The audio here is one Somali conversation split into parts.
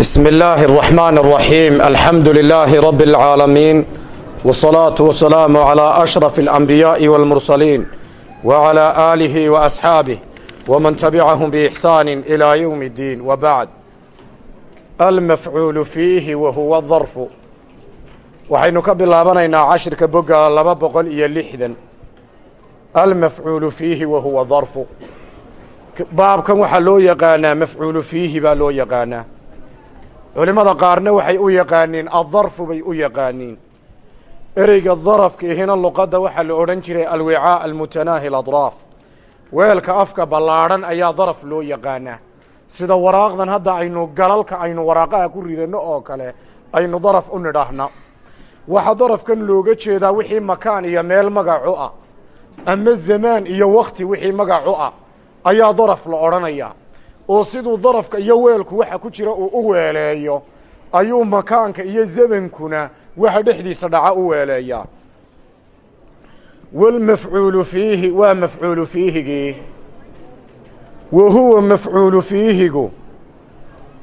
بسم الله الرحمن الرحيم الحمد لله رب العالمين والصلاة والسلام على أشرف الأنبياء والمرسلين وعلى آله وأصحابه ومن تبعهم بإحسان إلى يوم الدين وبعد المفعول فيه وهو الظرف waxaynu ka bilaabanaynaa cashirka boga laba boqol iyo lixdan almafcuulu fiihi wa huwa darfu baabkan waxaa loo yaqaanaa mafcuulu fiihi baa loo yaqaanaa culimmada qaarna waxay u yaqaaniin addarfu bay u yaqaaniin. Ereyga darafka ihina luqadda waxaa la odhan jiray alwicaa almutanaahi aladraaf weelka afka ballaadhan ayaa daraf loo yaqaanaa. Sida waraaqdan hadda aynu galalka aynu waraaqaha ku ridanno oo kale aynu daraf u nidhaahna waxaa darafkan looga jeedaa wixii makaan iyo meel magacu ah ama zamaan iyo wakti wixii magacu ah ayaa daraf la odhanayaa oo siduu darafka iyo weelku waxa ku jira uu u weeleeyo ayuu makaanka iyo zamankuna waxa dhexdiisa dhaca u weeleeyaa walmafcuulu fiihi waa mafcuulu fiihigii wa huwa mafcuulu fiihigu.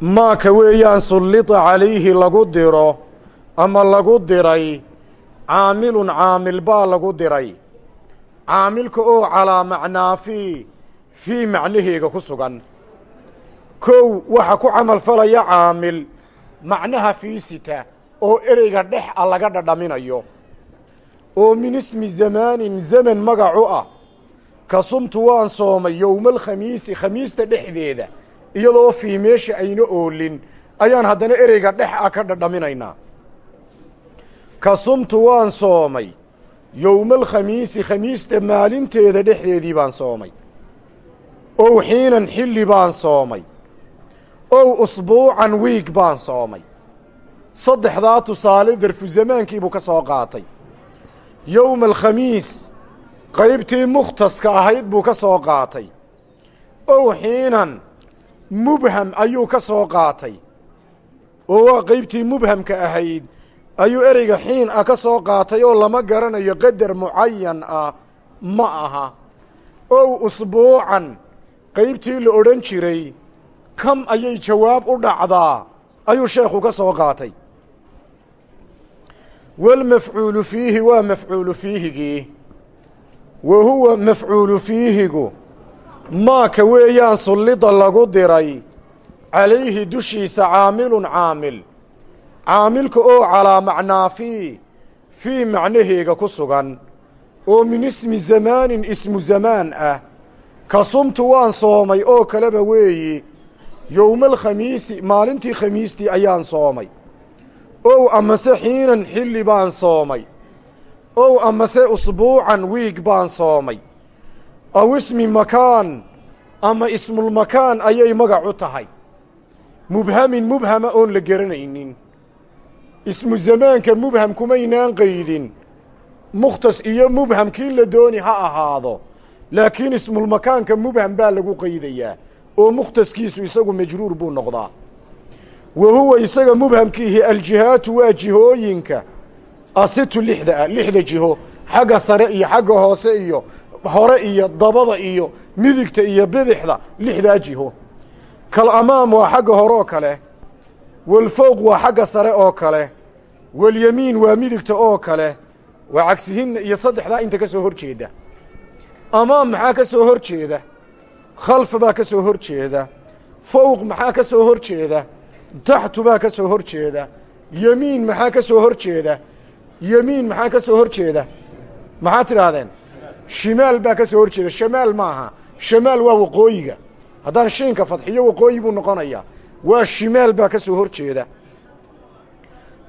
Maaka weeyaan sullita calayhi lagu diro ama lagu diray caamilun caamil baa lagu diray. Caamilka oo calaa macnaa fii fii macnaheega ku sugan kow waxa ku camal falaya caamil macnaha fiisita oo ereyga dhex a laga dhadhaminayo. Oo min ismi zamaanin zaman magacu ah. Ka sumtu waan soomay yowmaalkhamiisi khamiista dhexdeeda iyadoo fii meesha ayna oolin. Ayaan haddana ereyga dhex ah ka dhadhaminaynaa. Ka sumtu waan soomay yowmaalkhamiisi khamiista maalinteeda dhexdeedii baan soomay. Ow xiinan xilli baan soomay ow usbuucan wiig baan soomay. Saddexdaa tusaale darfu zamaankiibuu ka soo qaatay. Yowma alkhamiis qaybtii mukhtaska ahayd buu ka soo qaatay. Ow xiinan mubham ayuu ka soo qaatay. Oo waa qaybtii mubhamka ahayd ayuu ereyga xiin ah ka soo qaatay oo lama garanayo qadar mucayan ah ma aha. Ow usbuucan qaybtii la odhan jiray kam ayay jawaab u dhacdaa? Ayuu sheekhu ka soo qaatay. Walmafcuulu fiihi waa mafcuulu fiihigii wa huwa mafcuulu fiihigu. Maaka weeyaan sullida lagu diray calayhi dushiisa caamilun caamil. Caamilka oo calaa macnaa fii fii macnaheega ku sugan. Oo min ismi zamaanin ismu zamaan ah. Ka sumtu waan soomay oo kaleba weeyi yowmaalkhamiisi maalintii khamiistii ayaan soomay. Ow amase xiinan xilli baan soomay. Ow amase usbuucan wiig baan soomay. Aw ismi makaan ama ismulmakaan ayay magac u tahay. Mubhamin mubhama oon la garanaynin. Ismu zamaanka mubham kumaynaan qaydin. Mukhtas iyo mubham kii la dooni ha ahaado. Laakiin ismulmakaanka mubham baa lagu qaydayaa oo mukhtaskiisu isagu majruur buu noqdaa. Wa huwa isaga mubhamkiihi aljihaatu waa jihooyinka asitu lixda ah lixda jiho xagga sare iyo xagga hoose iyo hore iyo dabada iyo midigta iyo bidixda lixdaa jiho. Kal amaam waa xagga hore oo kale walfowq waa xagga sare oo kale walyamiin waa midigta oo kale waa cagsihinna iyo saddexdaa inta ka soo hor jeeda. Amaam maxaa ka soo hor jeeda khalf baa ka soo hor jeeda fowq maxaa ka soo hor jeeda taxtu baa ka soo hor jeeda yemiin maxaa ka soo hor jeeda yemiin maxaa ka soo hor jeeda? Maxaad tidhaahdeen? Shimaal baa ka soo hor jeeda. Shamaal maaha shamaal waa waqooyiga. Haddaan shiinka fadxiyo waqooyi buu noqonayaa. Waa shimaal baa ka soo hor jeeda.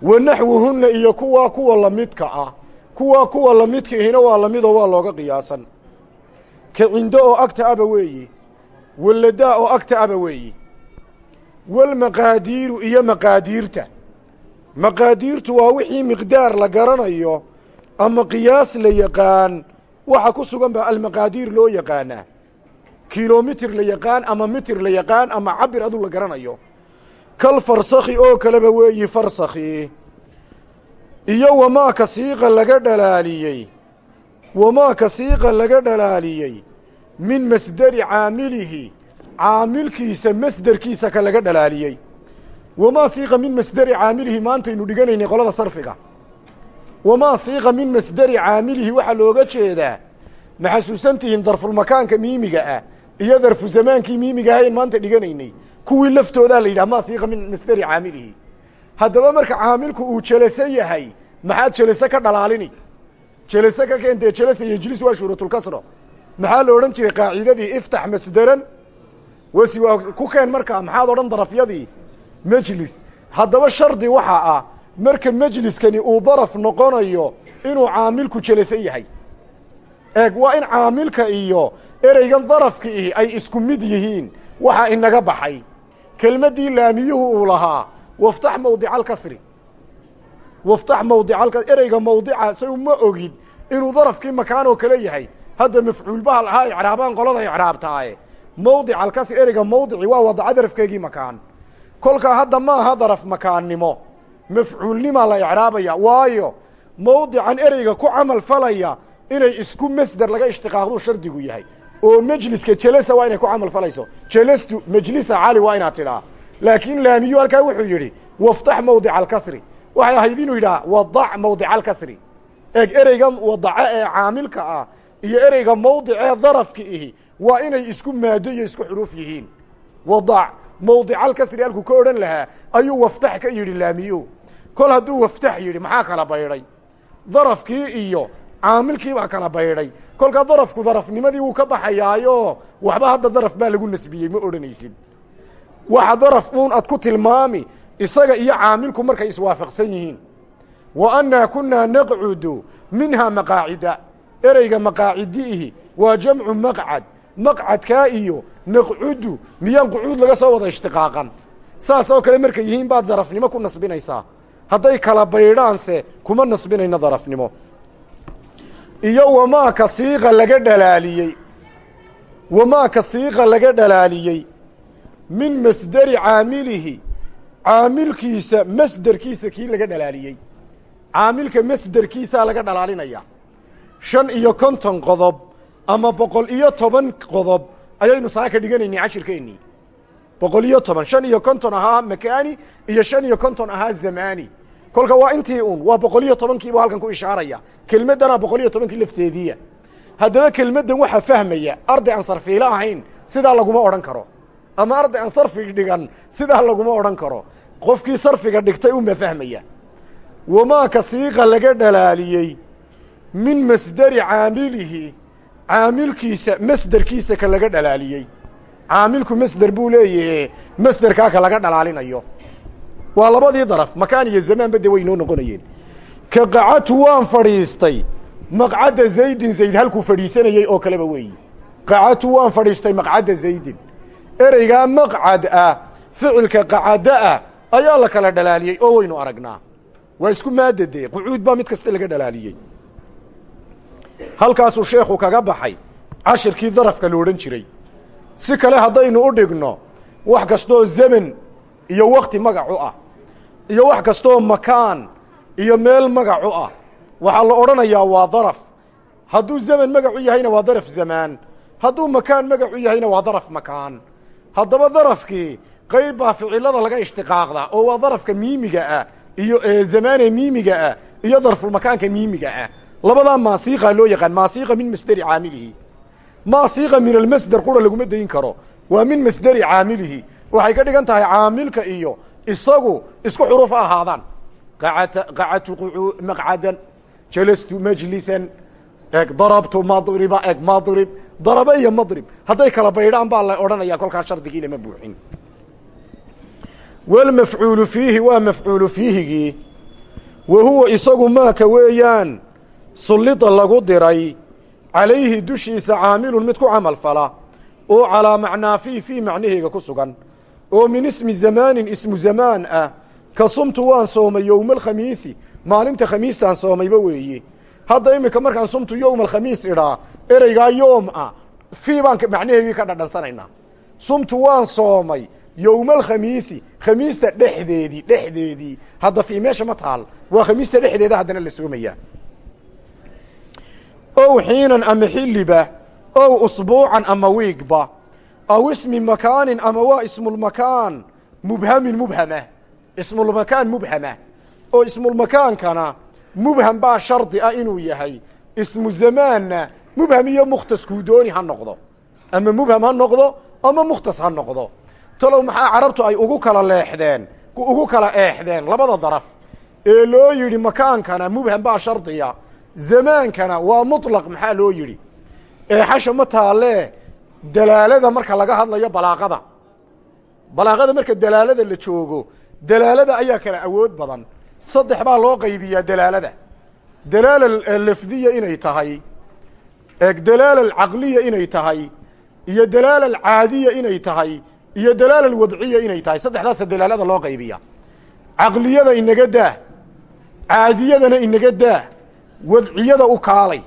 Wa naxwuhunna iyo kuwaa kuwa lamidka ah. Kuwaa kuwa lamidka ihina waa lamidoo waa looga qiyaasan. Ka cindo oo agta aba weeyi walladaa oo agta aba weeyi walmaqaadiiru iyo maqaadiirta maqaadiirtu waa wixii miqdaar la garanayo ama qiyaas la yaqaan waxa ku sugan baa almaqaadiir loo yaqaanaa kilomitir la yaqaan ama mitir la yaqaan ama cabir adu la garanayo kal farsakhi oo kaleba weeyi farsakhi iyo wamaa ka siiqa laga dhalaaliyey wamaa ka siiqa laga dhalaaliyey min masderi caamilihi. Caamilkiisa masderkiisa ka laga dhalaaliyey. Wamaa siiqa min masderi caamilihi maantaynu dhiganaynay qolada sarfiga. Wamaa siiqa min masderi caamilihi waxaa looga jeedaa ma xasuusantihiin darfulmakaanka miimiga ah iyo darfu zamaankii miimiga ahayn maanta dhiganaynay. Kuwii laftoodaa la yidhaha maa siiqa min masderi caamilihi. Haddaba marka caamilku uu jelaso yahay maxaad jelaso ka dhalaalini? Jelaso ka keentee jelasa yejlis waa shuuratulkasro maxaa la odhan jiray qaacidadii? Iftax masderan wasi waa ku keen markaa maxaad odhan darafyadii? Mejlis haddaba shardi waxaa ah marka mejliskani uu daraf noqonayo inuu caamilku jelaso yahay. Eeg waa in caamilka iyo ereygan darafka ihi ay isku mid yihiin. Waxaa inaga baxay. Kelmaddii laamiyuhu uu lahaa waftax mawdica alkasri waftax mawdica ereyga mawdica say uma ogid inuu darafkii makaan oo kale yahay hadda mafcuulbaha lahaa icraabaan qolada icraabtaaye mawdica alkasri ereyga mawdici waa wadaca darafkeegii makaan. Kolkaa hadda ma aha daraf makaannimo. Mafcuulnimaa la icraabaya. Waayo mawdican ereyga ku camal falaya inay isku masder laga ishtiqaaqduu shardigu yahay. Oo mejliska jelasa waa inay ku camal falayso. Jelastu mejlisa cali waa inaad tidhaa. Laakiin laamiyu halkaa wuxuu yidhi waftax mawdica alkasri. Waxay ahayd inuu yidhaha wadac mawdica alkasri. Eeg ereygan wadaco ee caamilka ah iyo ereyga mawdicee darafka ihi waa inay isku maado iyo isku xuruuf yihiin. Wadac mawdica alkasri halkuu ka odhan lahaa ayuu waftax ka yidhi laamiyu kol hadduu waftax yidhi maxaa kala baydhay? Darafkii iyo caamilkii baa kala baydhay. Kolkaa darafku darafnimadii wuu ka baxayaayo waxba hadda daraf baa lagu nasbiyey ma odhanaysid. Waxa daraf uun ad ku tilmaami isaga iyo caamilku markay iswaafaqsan yihiin. Wa annaa kunnaa naqcudu minhaa maqaacida ereyga maqaacidiihi waa jamcu maqcad maqcadkaa iyo naqcudu miyaan qucuud laga soo wada ishtiqaaqan. Saas oo kale markay yihiin baad darafnimo ku nasbinaysaa. Hadday kala baydhaanse kuma nasbinayno darafnimo. Iyo wamaaka siiqa laga dhalaaliyey wamaaka siiqa laga dhalaaliyey min masderi caamilihi caamilkiisa masderkiisa kii laga dhalaaliyey. Caamilka masderkiisaa laga dhalaalinaya shan iyo konton qodob ama boqol iyo toban qodob ayaynu saaka dhiganaynay cashirkeennii boqol iyo toban shan iyo konton ahaa makaani iyo shan iyo konton ahaa zamaani. Kolka waa intii un waa boqol iyo tobankiibu halkan ku ishaaraya. Kelmaddana boqol iyo tobankii lafteediiya haddaba kelmaddan waxaa fahmaya arday aan sarfiilo ahayn sidaa laguma odhan karo. Ama arday aan sarfi dhigan sidaa laguma odhan karo. Qofkii sarfiga dhigtay unbaa fahmaya. Wamaaka siiqa laga dhalaaliyey min masderi caamilihi caamilkiisa masderkiisa ka laga dhalaaliyey. Caamilku masder buu leeyahe masderkaa ka laga dhalaalinayo. Waa labadii daraf makaan iyo zamaanba de way noo noqonayeen. Ka qacatu waan fadhiistay. Maqcadda zaydin zayd halkuu fadhiisanayey oo kaleba weeyi qacatu waan fadhiistay maqcadda zaydin. Ereygaa maqcad ah ficilka qacadda ah ayaa la kala dhalaaliyey oo waynu aragnaa. Waa isku maadade qucuud baa mid kasta laga dhalaaliyey halkaasuu sheekhu kaga baxay cashirkii darafka la jiray. Si kale haddaynu u dhigno wax kastoo zaman iyo wakti magacu ah iyo wax kastoo makaan iyo meel magacu ah. Waxaa la odhanayaa waa daraf. Hadduu zaman magacu yahayna waa daraf zamaan hadduu makaan magacu yahayna waa daraf makaan. Haddaba darafkii qayb baa ficilada laga ishtiqaaqda oo waa darafka miimiga ah iyo zamaane miimiga ah iyo darfulmakaanka miimiga ah labadaa maasiiqa loo yaqaan maasiiqa min masderi caamilihi. Maasiiqa min almasder qura laguma dayin karo. Waa min masderi caamilihi. Waxay ka dhigan tahay caamilka iyo isagu isku xuruf ha ahaadaan. Qacata qacatu maqcadan. Jalastu majlisan. Eg darabtu madriba eg madrib. Daraba iyo madrib. Hadday kala baydhaan baa la odhanaya kolkaa shardigii lama buuxin. Walmafcuulu fiihi waa mafcuulu fiihigii. Wa huwa isagu maaka weeyaan sullida lagu diray calayhi dushiisa caamilun mid ku camal fala oo calaa macnaa fii fii macnaheega ku sugan oo min ismi zamaanin ismu zamaan ah ka sumtu waan soomay yowma alkhamiisi maalinta khamiistaan soomayba weeye hadda iminka markaan sumtu yowma alkhamiis idhaa ereygaa yoom ah fii baan macnaheegii ka dhadhansanaynaa. Sumtu waan soomay yowma alkhamiisi khamiista dhexdeedii dhexdeedii hadda fii meesha ma taal waa khamiista dhexdeeda haddana la soomayaa ow xiinan ama xilliba ow usbuucan ama wiigba aw ismi makaanin ama waa ismulmakaan mubhamin mubhama ismulmakaan mubhama oo ismulmakaankana mubham baa shardi ah inuu yahay ismu zamaanna mubham iyo mukhtaskuu dooni ha noqdo ama mubham ha noqdo ama mukhtas ha noqdo talow maxaa carabtu ay ugu kala leexdeen ugu kala eexdeen labada daraf ee loo yidhi makaankana mubham baa shardiya zamaankana waa muطlaq maxaa loo yidhi? Eexasha ma taalee dalaalada marka laga hadlayo balaaqada. Balaaqada marka dalaalada la joogo dalaalada ayaa kala awood badan. Saddex baa loo qaybiyaa dalaalada. Dalaala lafdiya inay tahay dalaala alcaqliya inay tahay iyo dalaala alcaadiya inay tahay iyo dalaala alwadciya inay tahay. Saddexdaasa dalaalada loo qaybiya caqliyada inaga daa caadiyadana inaga daa wadciyada u kaalay.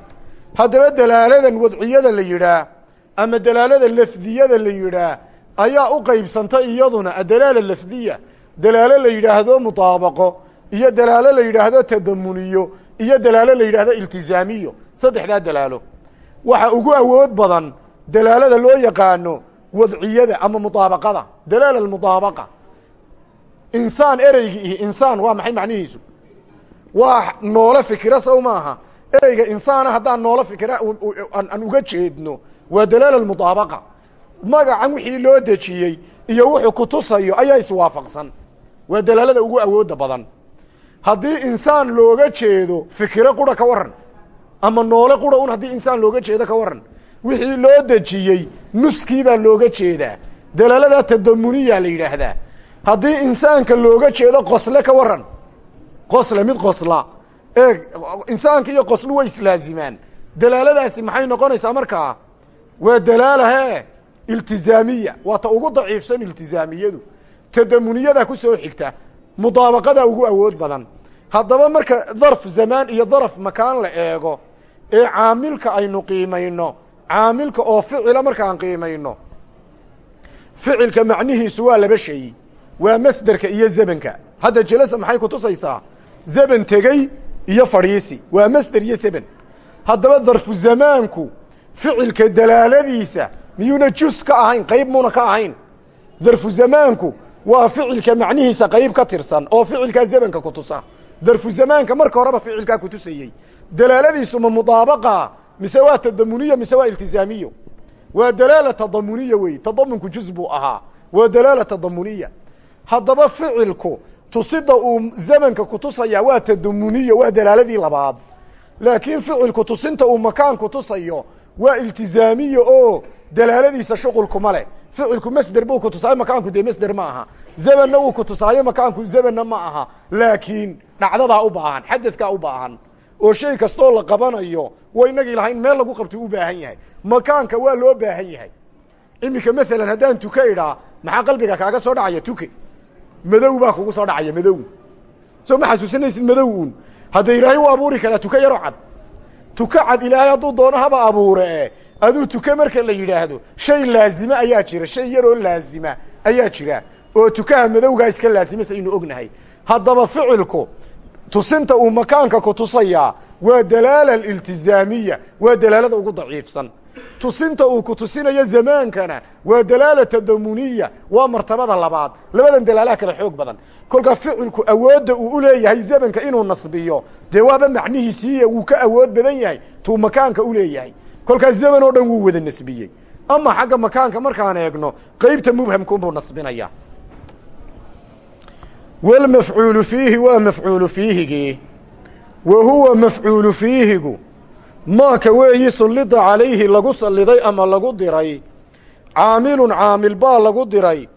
Haddaba dalaaladan wadciyada la yidhaa ama dalaalada lafdiyada la yidhaa ayaa u qaybsanta iyaduna adalaala lafdiya. Dalaalo la yidhaahdo mudaabaqo iyo dalaalo la yidhaahdo tadamuniyo iyo dalaalo la yidhaahdo iltizaamiyo saddexdaa dalaalo. Waxa ugu awood badan dalaalada loo yaqaano wadciyada ama mudaabaqada dalaala almudaabaqa insaan ereygi ihi insaan waa maxay macnihiisu? Waa noolo fikira sow maaha. Ereyga insaana haddaan noolo fikira aan uga jeedno waa dalaala muطaabaqa magacan wixii loo dejiyey iyo wuxuu kutusayo ayaa iswaafaqsan waa dalaalada ugu awooda badan. Haddii insaan looga jeedo fikiro qura ka waran ama noole qura un haddii insaan looga jeedo ka waran wixii loo dejiyey nuskii baa looga jeedaa. Dalaalada tadamuniya la yidhaahdaa. Haddii insaanka looga jeedo qosle ka waran qosle mid qosla ee insaanka iyo qoslu way islaazimaan dalaaladaasi maxay noqonaysaa markaa waa dalaala he iltizaamiya. Waa ta ugu daciifsan iltizaamiyadu. Tadamuniyada ku soo xigta mudaabaqada ugu awood badan. Haddaba marka darf zamaan iyo daraf makaan la eego ee caamilka aynu qiimayno caamilka oo ficila markaan qiimayno ficilka macnihiisu waa laba shay. Waa masderka iyo zebanka hadda jelasa maxay kutusaysaa zeban tegey iyo fadhiisi waa masder iyo zeben haddaba darfu zamaanku ficilka dalaaladiisa miyuuna jus ka ahayn qayb muuna ka ahayn? Darfu zamaanku waa ficilka macnihiisa qayb ka tirsan oo ficilkaa zebanka kutusa darfu zamaanka marka horeba ficilkaa kutusayey dalaaladiisu ma mudaabaqa mise waa tadamuniya mise waa iltizaamiyo waa dalaala tadamuniya wey. Tadamunku juz buu ahaa. Waa dalaala tadamuniya. Haddaba ficilku tusida uu zamanka kutusaya waa tadamuniyo waa dalaaladii labaad. Laakiin ficilku tusinta uu makaan kutusayo waa iltizaamiyo oo dalaaladiisa shuqulkuma leh. Ficilku masder buu kutusaayo makaanku dee masder ma aha. Zamanna wuu kutusaayo makaanku zamanna ma aha. Laakiin dhacdadaa u baahan xadadkaa u baahan. Oo shay kastoo la qabanayo wa inagii lahayn meel lagu qabto u baahan yahay. Makaanka waa loo baahan yahay. Iminka maalan haddaan tuka idhaa maxaa qalbiga kaaga soo dhacaya? Tuke madow baa kugu soo dhacaya madow. Soo ma xasuusanaysid madow uun? Hadda ilaahay u abuuri karaa tuka yaroo cad. Tuka cad ilaahay hadduu doono haba abuure. Aduu tuke marka la yidhaahdo shay laazima ayaa jira shay yaroo laazima ayaa jira. Oo tukaha madowgaa iska laazima saynu ognahay. Haddaba ficilku tusinta uu makaanka kutusayaa waa dalaala iltizaamiya waa dalaalada ugu daciifsan tusinta uu kutusinayo zamaankana waa dalaala tadamuniya waa martabada labaad. Labadan dalaalaha kale xoog badan. Kolkaa ficilku awoodda uu u leeyahay zamanka inuu nasbiyo dee waaba macnihiisiiya wuu ka awood badan yahay tuu makaanka u leeyahay. Kolkaa zaman oo dhan wuu wada nasbiyey. Ama xagga makaanka markaan eegno qeybta mubhamkunbuu nasbinaya walmafcuulu fiihi waa mafcuulu fiihigii. Wa huwa mafcuulu fiihigu maaka weeyi sullida calayhi lagu salliday ama lagu diray. Caamilun caamil baa lagu diray.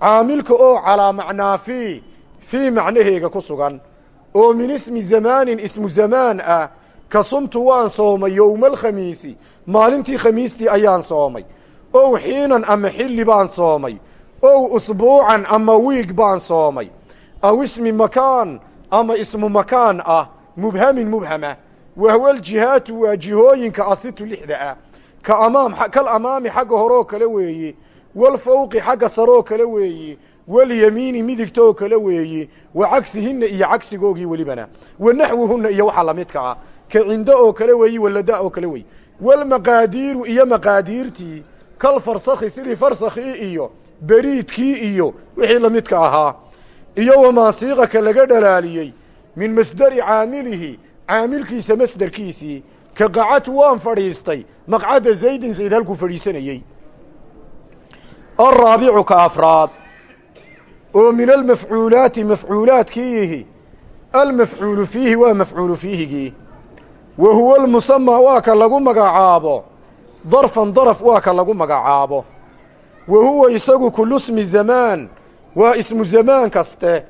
Caamilka oo calaa macnaa fii fii macnaheega ku sugan. Oo min ismi zamaanin ismu zamaan ah. Ka sumtu waan soomay yowma alkhamiisi maalintii khamiistii ayaan soomay. Ow xiinan ama xilli baan soomay. Ow usbuucan ama wiig baan soomay. Aw ismi makaan ama ismu makaan ah. Mubhamin mubhama wahwa aljihaatu waa jihooyinka asitu lixda ah ka amaam kal amaami xagga horeoo kale weeye walfawqi xagga saroo kale weeye walyamiini midigtoo kale weeye wa cagsihinna iyo cagsigoogii welibana wa naxwuhunna iyo waxa lamidka ah ka cindo oo kale weeye walada oo kale weeye walmaqaadiiru iyo maqaadiirtii kal farsakhi sidii farsakhii iyo beriidkii iyo wixii lamidka ahaa iyo wamaa siiqaka laga dhalaaliyey min masderi caamilihi caamilkiisa masderkiisii ka qacatu waan fadhiistay maqcadda zaydin zayd halkuu fadhiisanayey alraabicu ka afraad oo min almafcuulaati mafcuulaadkiihi almafcuulu fiihi waa mafcuulu fiihigii wa huwa almusamaa waa ka lagu magacaabo darfan daraf waa ka lagu magacaabo wa huwa isagu kullu smi zamaan waa ismu zamaan kaste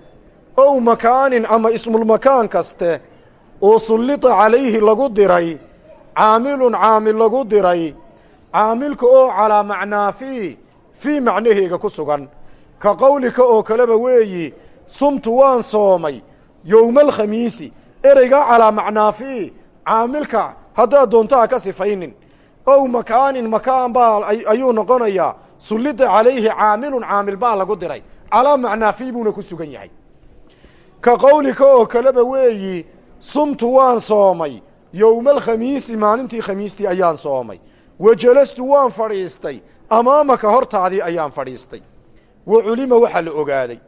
ow makaanin ama ismulmakaan kaste oo sullita calayhi lagu diray caamilun caamil lagu diray caamilka oo calaa macnaa fii fii macnaheega ku sugan. Ka qowlika oo kaleba weeyi sumtu waan soomay yowmaalkhamiisi ereygaa calaa macnaa fii caamilka haddaad doonto ha ka sifaynin. Ow makaanin makaan baa ayuu noqonayaa sullida calayhi caamilun caamil baa lagu diray. Calaa macnaa fii buuna ku sugan yahay. Ka qowlika oo kaleba weeyi sumtu waan soomay. Yowmaalkhamiisi maalintii khamiistii ayaan soomay. Wa jalastu waan fadhiistay. Amaamaka hortaadii ayaan fadhiistay. Wa culima waxaa la ogaaday.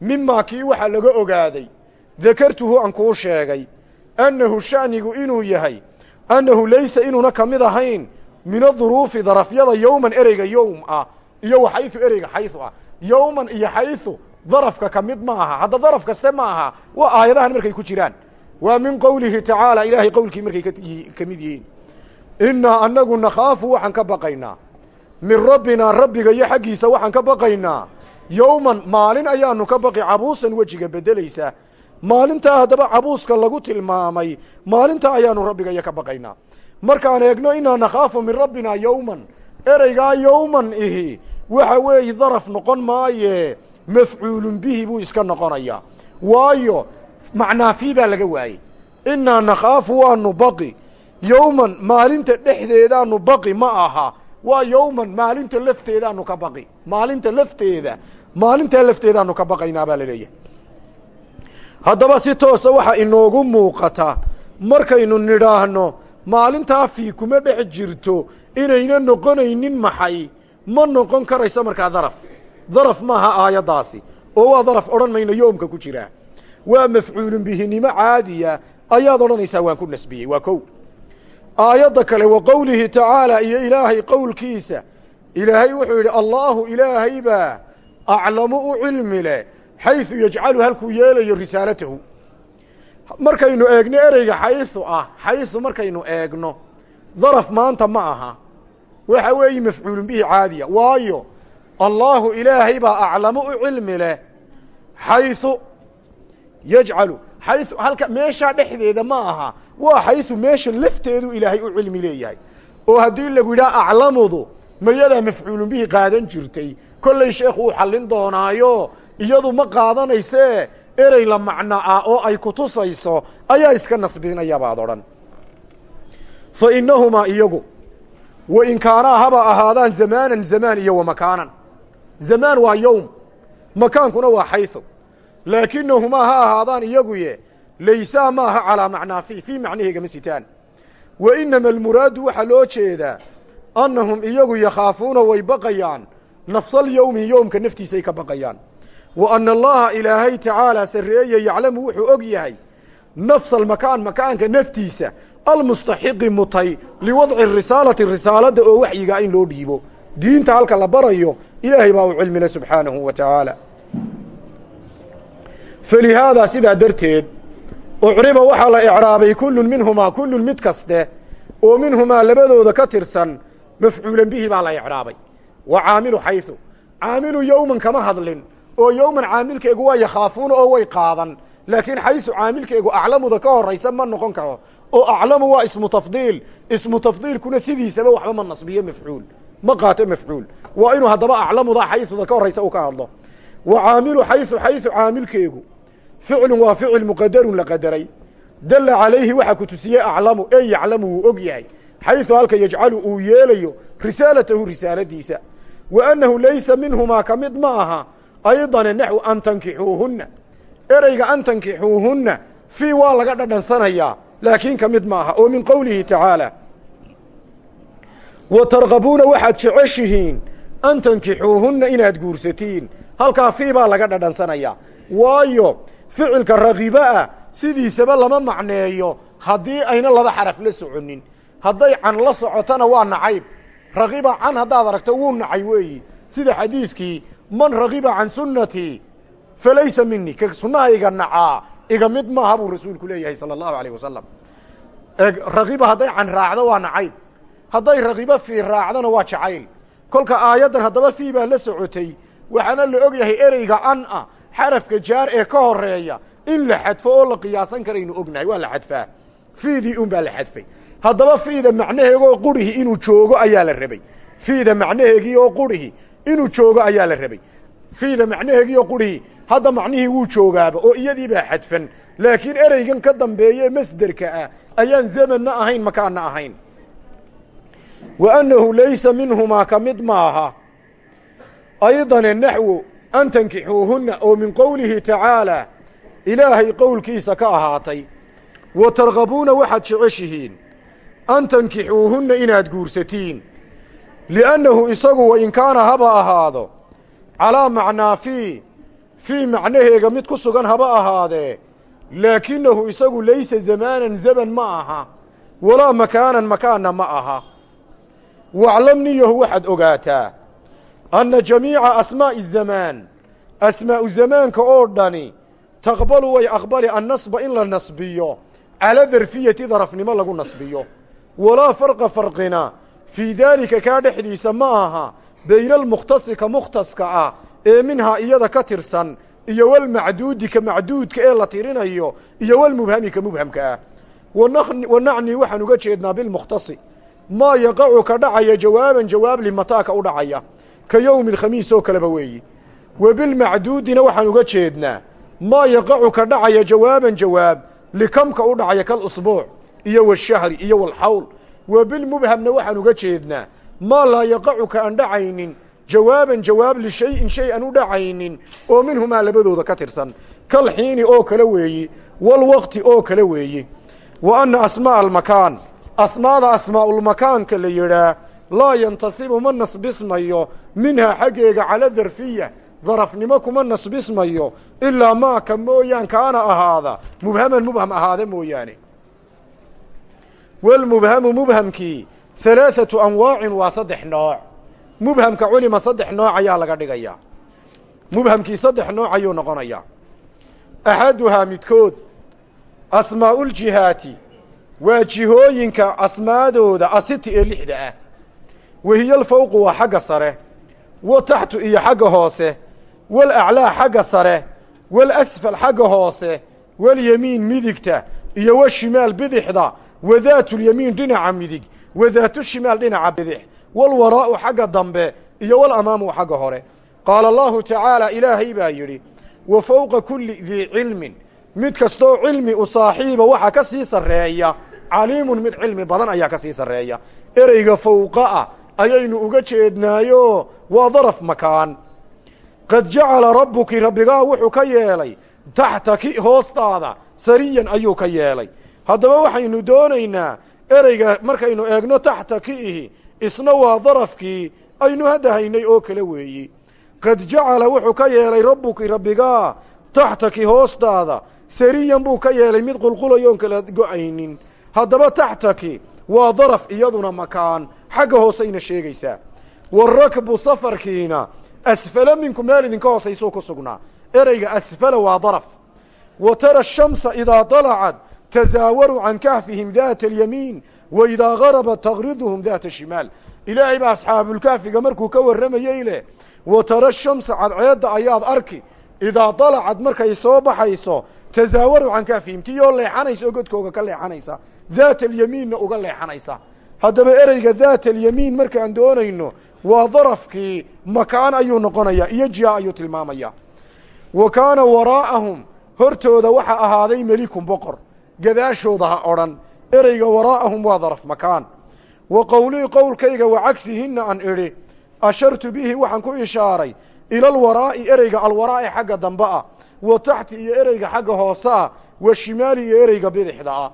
Mimaa kii waxaa laga ogaaday. Dakartuhu aan kuu sheegay annahu sha'nigu inuu yahay annahu laysa inuuna ka mid ahayn min aduruufi darafyada yowman ereyga yowm ah iyo wa xaysu ereyga xaysu ah. Yowman iyo xaysu darafka ka mid ma aha. Hadda daraf kaste ma aha. Waa aayadahan markay ku jiraan waa min qowlihi tacaala ilaahay qowlkii markay ka mid yihiin. Innaa annagu nakhaafu waxaan ka baqaynaa. Min rabbinaa rabbiga iyo xaggiisa waxaan ka baqaynaa. Yowman maalin ayaanu ka baqi cabuusan wejiga beddelaysa maalintaa haddaba cabuuska lagu tilmaamay maalintaa ayaanu rabbiga iyo ka baqaynaa. Markaan eegno inaa nakhaafu min rabbinaa yowman ereygaa yowman ihi waxa weeye daraf noqon maaye mafcuulun bihi buu iska noqonayaa. Waayo macnaa fii baa laga waayey. Innaa nakhaafu waanu baqi yowman maalinta dhexdeedaanu baqi ma aha. Waa yowman maalinta lafteedaanu ka baqi. Maalinta lafteeda maalintaa lafteedaanu ka baqaynaa baa la leeyahay. Haddaba si toosa waxaa inoogu muuqata markaynu nidhaahno maalintaa fii kuma dhex jirto inayna noqonaynin maxay? Ma noqon karayso markaa daraf. Daraf maaha aayaddaasi. Oo waa daraf odhan mayno yoomka ku jiraa waa mafcuulun bihinimo caadiya? Ayaad odhanaysaa waan ku nasbiyey waa kow. Aayadda kale wa qowlihi tacaala iyo ilaahay qowlkiisa. Ilaahay wuxuu yidhi allaahu ilaahay baa aclamu u cilmi leh xaysu yajcalu halkuu yeelayo risaalatahu. Markaynu eegno ereyga xaysu ah xaysu markaynu eegno daraf maanta ma aha. Waxa weeye mafcuulun bihi caadiya. Waayo allaahu ilaahay baa aclamu u cilmi leh yajcalu. Xayu halka meeshaa dhexdeeda ma aha. Waa xaysu meesha lafteedu ilaahay u cilmi leeyahay. Oo haddii lagu yidhaha aclamudu mayadaa mafcuulun bihi qaadan jirtay? Kollay sheekhu uu xallin doonaayo. Iyadu ma qaadanaysee erey la macno ah oo ay ku tusayso ayaa iska nasbinaya baad odhan. Fa innahumaa iyagu wa in kaanaa haba ahaadaan zamaanan zamaan iyo wa makaanan. Zamaan waa yowm makaankuna waa xaysu laakinahumaa ha ahaadaan iyaguye laysaa maaha calaa macnaa fii fii macnaheegama sitaan. Wa inama almuraadu waxaa loo jeedaa annahum iyagu yakhaafuuna way baqayaan nafsalyowmi yowmka naftiisay ka baqayaan. Wa anna allaha ilaahay tacaalaa sarreeye yaclamu wuxuu og yahay nafsa almakaan makaanka naftiisa almustaxiqi mutay liwadci risaalati risaaladda oo waxyigaa in loo dhiibo. Diinta halka la barayo ilaahay baa u cilmile subxaanahu wa tacaala falihaadaa sidaa darteed ucriba waxaa la ecraabay kullun minhumaa kullun mid kaste oo minhumaa labadooda ka tirsan mafcuulan bihi baa la ecraabay wa caamilu xaysu caamilu yowman kama hadlin oo yowman caamilkeegu waa yakhaafuuna oo way qaadan laakiin xaysu caamilkeegu aclamuda ka horaysa ma noqon karo oo aclamu waa ismu tafdiil ismu tafdiilkuna sidiisaba waxba ma nasbiyo mafcuul ma qaato mafcuul waa inuu haddaba aclamuda xaysuda ka horaysa uu ka hadlo wa caamilu xaysu xaysu caamilkeegu. Ficlun waa ficil muqadarun la qadaray. Dalla calayhi waxaa ku tusiyey aclamu ey yaclamu wuu og yahay. Xaysu halka yajcalu uu yeelayo risaalatahu risaaladiisa. Wa annahu laysa minhumaa ka mid ma aha aydane naxwu an tankixuuhunna ereyga an tankixuuhunna fii waa laga dhadhansanayaa laakiin ka mid ma aha oo min qowlihi tacaala. Wa targabuuna waxaad jeceshihiin an tankixuuhunna inaad guursatiin halkaa fii baa laga dhadhansanayaa waayo ficilka rakiba ah sidiisaba lama macneeyo. Haddii ayna laba xaraf la soconin hadday can la socotona waa nacayb. Rakiba can haddaad aragto wuu nacay weeyi. Sida xadiiskii man rakiba can sunnatii falaysa mini ka sunnahayga nacaa iga mid maaha buu rasuulku leeyahay sala allahu alayh wasalam rakiba hadday can raacdo waa nacayb. Hadday rakiba fii raacdona waa jacayl. Kolka aayaddan haddaba fii baa la socotay waxaana la og yahay ereyga an ah xarafka jaar ee ka horreeya in la xadfo oo la qiyaasan karaynu ognahay waa la xadfaa. Fiidii un baa la xadfay. Haddaba fiida macnaheegoo qurihi inuu joogo ayaa la rabay. Fiida macnaheegii oo qurihi inuu joogo ayaa la rabay. Fiida macnaheegii oo qurihi hadda macnihii wuu joogaaba oo iyadii baa xadfan. Laakiin ereygan ka dambeeye masderka ah ayaan zamanna ahayn makaanna ahayn. Wa annahu laysa minhumaa ka mid maaha aydane naxwu an tankixuuhunna oo min qowlihi tacaalaa ilaahay qowlkiisa ka ahaatay wa targabuuna waxaad jeceshihiin an tankixuuhunna inaad guursatiin li'annahu isagu wa in kaana haba ahaado calaa macnaa fii fii macnaheega mid ku sugan haba ahaadee laakinahu isagu laysa zamaanan zaman ma aha walaa makaanan makaanna ma aha waclam niyahu waxaad ogaataa anna jamiica asmaa'i zamaan asmaa'u zamaanka oo dhani taqbalu way aqbali annasba in la nasbiyo cala darfiyati darafnimo lagu nasbiyo walaa farqa farqina fii daalika kaa dhexdiisa ma aha bayna almukhtasi ka mukhtaska ah ee minhaa iyada ka tirsan iyo walmacduudi ka macduudka ee la tirinayo iyo walmubhami ka mubhamka ah wa nacnii waxaan uga jeednaa bilmukhtasi maa yaqacu ka dhacaya jawaaban jawaab limataaka u dhacaya ka yowmi alkhamiis oo kaleba weeyi wa bilmacduudina waxaan uga jeednaa maa yaqacu ka dhacaya jawaaban jawaab likamka u dhacaya kalusbuuc iyo washahri iyo walxawl wa bilmubhamna waxaan uga jeednaa maa laa yaqacu ka aan dhacaynin jawaaban jawaab lishayin shay aan u dhacaynin oo minhumaa labadooda ka tirsan kal xiini oo kale weeyi walwaqti oo kale weeyi wa anna asmaa'a almakaan asmaada asmaa'ulmakaanka la yidhaah laa yantasibu ma nasbismayo minhaa xaggeega cala darfiya darafnimo kuma nasbismayo ilaa maaka mooyaan kaana ahaada. Mubhaman mubham ahaada mooyaane. Walmubhamu mubhamkii halaaثatu anwaacin waa saddex nooc. Mubhamka culima saddex nooc ayaa laga dhigayaa. Mubhamkii saddex nooc ayuu noqonayaa axaduhaa midkood asmaa'uljihaati waa jihooyinka asmaadooda asiti ee lixda ah wahiyalfawqu waa xagga sare wa taxtu iyo xagga hoose walaclaa xagga sare walasfal xagga hoose walyemiin midigta iyo washimaal bidixda wadaatulyemiin dhinaca midig wadaatushimaal dhinaca bidix walwaraa'u xagga dambe iyo walamaamu xagga hore. Qaala allahu tacaala ilaahay baa yidhi wa fowqa kulli dii cilmin. Mid kastoo cilmi u saaxiiba waxa ka sii sarreeya caliimun mid cilmi badan ayaa ka sii sarreeya. Ereyga ayaynu uga jeednaayo waa daraf makaan. Qad jacala rabbuki rabbigaa wuxuu ka yeelay taxtaki hoostaada sariyan ayuu ka yeelay. Haddaba waxaynu doonaynaa ereyga markaynu eegno taxtakiihi isna waa darafkii aynu hadda haynay oo kale weeyi. Qad jacala wuxuu ka yeelay rabbuki rabbigaa taxtaki hoostaada sariyan buu ka yeelay mid qulqulayoon kala go'aynin. Haddaba taxtaki waa daraf iyaduna makaan. Xagga hooseyna sheegaysaa. Warakbu safarkiina asfala minku meel idinka hoosaysuu ku sugnaa. Ereyga asfala waa daraf. Wa tara ashamsa idaa dalacad tasaawaruu can kahfihim daata alyamiin wa idaa garabat taqriduhum daata shimaal. Ilaahay baa asxaabulkahfiga markuu ka warramayey leh wa tara shamsa cadceedda ayaad arki idaa dalacad markay soo baxayso tasaawaruu can kahfihim tiyoo leexanaysa oo godkooga ka leexanaysa daata alyamiinna uga leexanaysa. Haddaba ereyga daata alyamiin markaan doonayno waa darafkii makaan ayuu noqonayaa iyo jiha ayuu tilmaamayaa wa kaana waraa'ahum hortooda waxa ahaaday melikun boqor. Gadaashooda ha odhan ereyga waraa'ahum waa daraf makaan. Wa qowlii qowlkayga wa cagsihinna an idhi ashartu bihi waxaan ku ishaaray ila alwaraa'i ereyga alwaraa'i xagga dambe ah wa taxti iyo ereyga xagga hoose ah wa iyo ereyga bidixda ah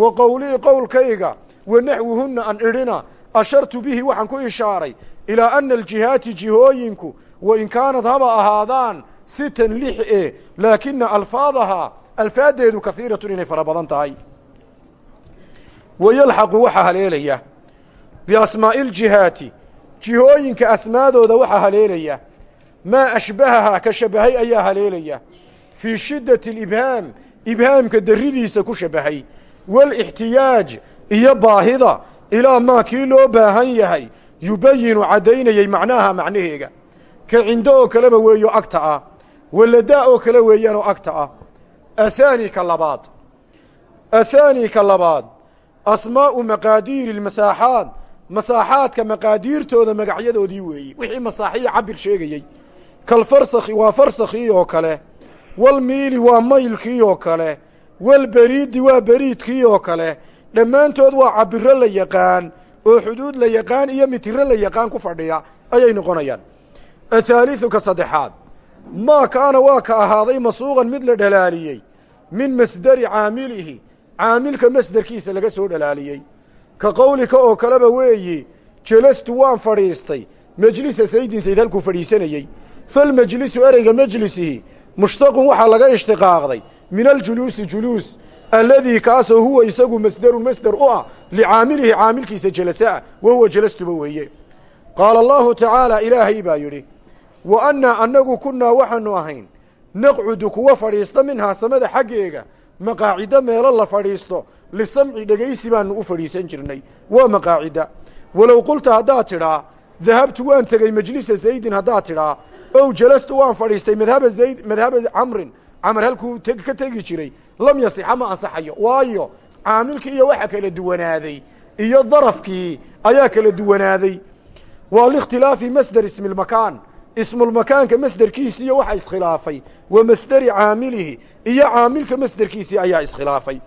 wa qowlii qowlkayga wa naxwuhunna an idhina ashartu bihi waxaan ku ishaaray ilaa ana aljihaati jihooyinku wa in kaanad haba ahaadaan sitan lix e laakina alfaadahaa alfaaddeedu kahiiratun inay fara badan tahay. Wayalxaqu waxaa haleelaya biasmaa'i ljihaati jihooyinka asmaadooda waxaa haleelaya maa ashbahahaa ka shabahay ayaa haleelaya fii shiddati alibhaam ibhaamka darridiisa ku shabahay waalixtiyaaj iyo baahida ilaa maa kii loo baahan yahay yubayinu caddaynayay macnaaha macnaheega. Ka cindo oo kaleba weeyo agta ah waladaa oo kale weeyaanoo agta ah. Athaani ka labaad. Athaani ka labaad. Asmaa'u maqaadiiri lmasaaxaat masaaxaadka maqaadiirtooda magacyadoodii weeye wixii masaaxiya cabir sheegayey kalfarsakhi waa farsakhii oo kale. Walmiili waa maylkii oo kale walberiidi waa beriidkii oo kale. Dhammaantood waa cabiro la yaqaan oo xuduud la yaqaan iyo mitiro la yaqaan ku fadhiya ayay noqonayaan. Athaaliثu ka saddexaad maa kaana waa ka ahaaday masuuqan mid la dhalaaliyey min masderi caamilihi. Caamilka masderkiisa laga soo dhalaaliyey. Ka qowlika oo kaleba weeyi jelastu waan fadhiistay mejlisa saydin sayd halkuu fadhiisanayey. Falmejlisu ereyga mejlisihi mushtaqun waxaa laga ishtiqaaqday min aljuluusi juluus alladii kaasoo huwa isagu masderun masder u ah licaamilihi caamilkiisa jelasaah wa huwa jelastuba weeye qaala allaahu tacaala ilaahay baa yidhi wa annaa annagu kunnaa waxaanu ahayn naqcudu kuwa fadhiista minhaa samada xaggeega maqaacido meelo la fadhiisto lisamci dhegaysi baanu u fadhiisan jirnay waa maqaacida walow qulta haddaad tidhaa dahabtu waan tegey majlisa zaydin haddaad tidhaa ow jalastu waan fadhiistay madhaba zayd madhaba camrin camar halkuu ka tegi jiray lam yasixa ma ansaxayo. Waayo caamilkii iyo waxa kala duwanaaday iyo darafkii ayaa kala duwanaaday. Waa likhtilaafi masder ismi lmakaan ismulmakaanka masderkiisiiyo waxa iskhilaafay. Wa masderi caamilihi iyo caamilka masderkiisii ayaa iskhilaafay.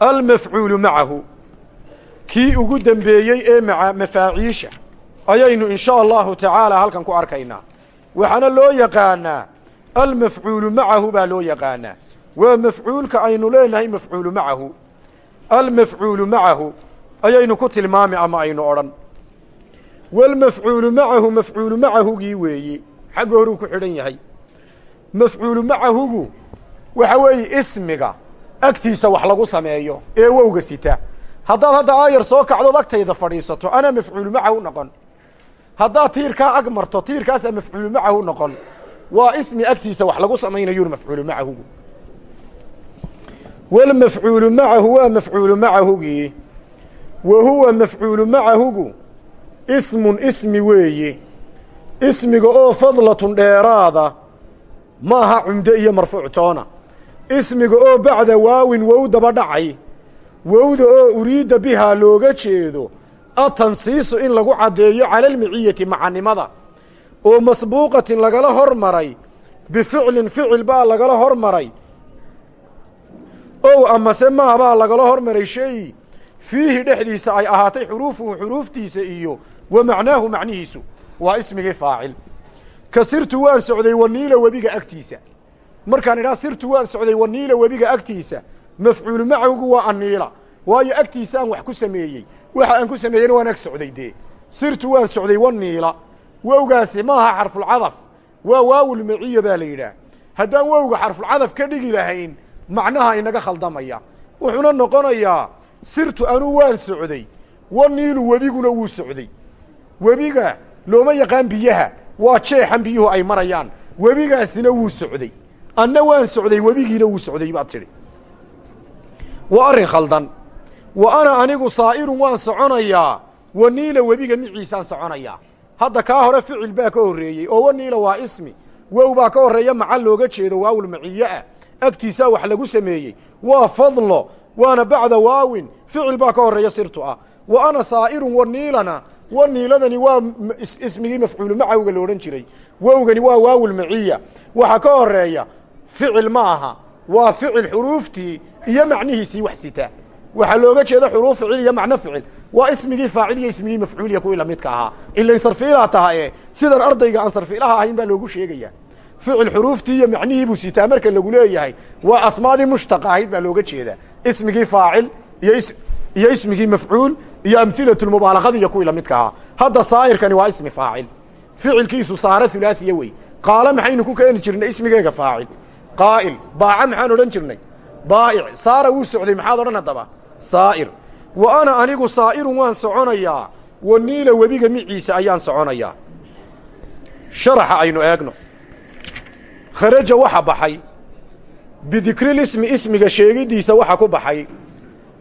Almafcuulu macahu. Kii ugu dembeeyey ee mafaaciisha. Ayaynu in sha allahu tacaala halkan ku arkaynaa. Waxaana loo yaqaanaa almafcuulu macahu baa loo yaqaanaa waa mafcuulka aynu leenahay mafcuulu macahu almafcuulu macahu ayaynu ku tilmaami ama aynu odhan. Walmafcuulu macahu mafcuulu macahugii weeye xagga horuu ku xidhan yahay. Mafcuulu macahugu waxa weeye ismiga agtiisa wax lagu sameeyo ee wowga sita. Haddaad hadda aayar soo kacdood agtayda fadhiisato anaa mafcuulu macahu noqon. Haddaad tiirkaa ag marto tiirkaasaa mafcuulu macahu noqon waa ismi agtiisa wax lagu samaynayuun mafcuulu macahugu walmafcuulu macahu waa mafcuulu macahugii. Wa huwa mafcuulu macahugu ismun ismi weeye. Ismiga oo fadlatun dheeraada maaha cumde iyo marfuuc toona. Ismiga oo bacda waawin wow daba dhacay. Wowda oo uriidda bihaa looga jeedo atansiisu in lagu caddeeyo cala almiciyati macanimada oo masbuuqatin lagala hormaray bificlin ficil baa lagala hormaray. Ow amase maabaa lagala hormaray shay? Fiihi dhexdiisa ay ahaatay xuruufuhu xuruuftiisa iyo wa macnaahu macnihiisu. Waa ismigii faacil. Ka sirtu waan socday waniila webiga agtiisa. Markaan idhaha sirtu waan socday waniila webiga agtiisa mafcuulu macahugu waa aniila waayo agtiisa wax ku sameeyey. Waxa aan ku sameeyeyna waan ag socday dee. Sirtu waan socday waniila wowgaasi maaha xarfulcadaf waa waawulmaciya baa la yidhaah. Haddaan wowga xarfulcadaf ka dhigi lahayn macnaha inaga khaldamaya. Wuxuuna noqonayaa sirtu anuu waan socday waniilu webiguna wuu socday. Webiga looma yaqaan biyaha waa jeexan biyuhu ay marayaan. Webigaasina wuu socday. Anna waan socday webigiina wuu socday baad tidhi. Waa arrin khaldan. Wa ana anigu saa'irun waan soconayaa waniila webiga miciisaan soconayaa hadda kaa hore ficil baa ka horreeyey oo waniila waa ismi. Wow baa ka horreeya macal looga jeedo? Waawul maciye ah. Agtiisaa wax lagu sameeyey. Waa fadlo waana bacda waawin. Ficil baa ka horreeya sirtu ah. Wa ana saa'irun waniilana waniiladani waa ismigii mafcuulu macawga la odhan jiray. Wowgani waa waawul maciya waxaa ka horreeya ficil ma aha. Waa ficil xuruuftii iyo macnihiisii wax sita. Waxaa looga jeeda xuruuf ficil iyo macno ficil waa ismigii faacil iyo ismigii mafcuuliya kuwii lamidka ahaa. Ilain sarfiilaa tahaye sidan ardayga aan sarfiilaha ahayn baa loogu sheegaya. Ficil xuruuftii iyo macnihii buu sitaa marka lagu leeyahay waa asmaadii mushtaqa ahayd baa looga jeeda. Ismigii faacil iyo ismigii mafcuul iyo amhilatulmubaalaqadi iyo kuwii lamidka ahaa. Hadda saa'irkani waa ismi faacil. Ficilkiisu saare hulaasiya wey. Qaala maxaynu ku keeni jirnay ismigeega faacil. Qaa'il baaca maxaan odhan jirnay. Baa'ic saara wuu socday maxaad odhan haddaba. Saa'ir wa ana anigu saa'irun waan soconayaa wa niila webiga miciisa ayaan soconayaa sharaxa aynu eegno. Kharaja waxa baxay. Bidikrilismi ismiga sheegiddiisa waxa ku baxay.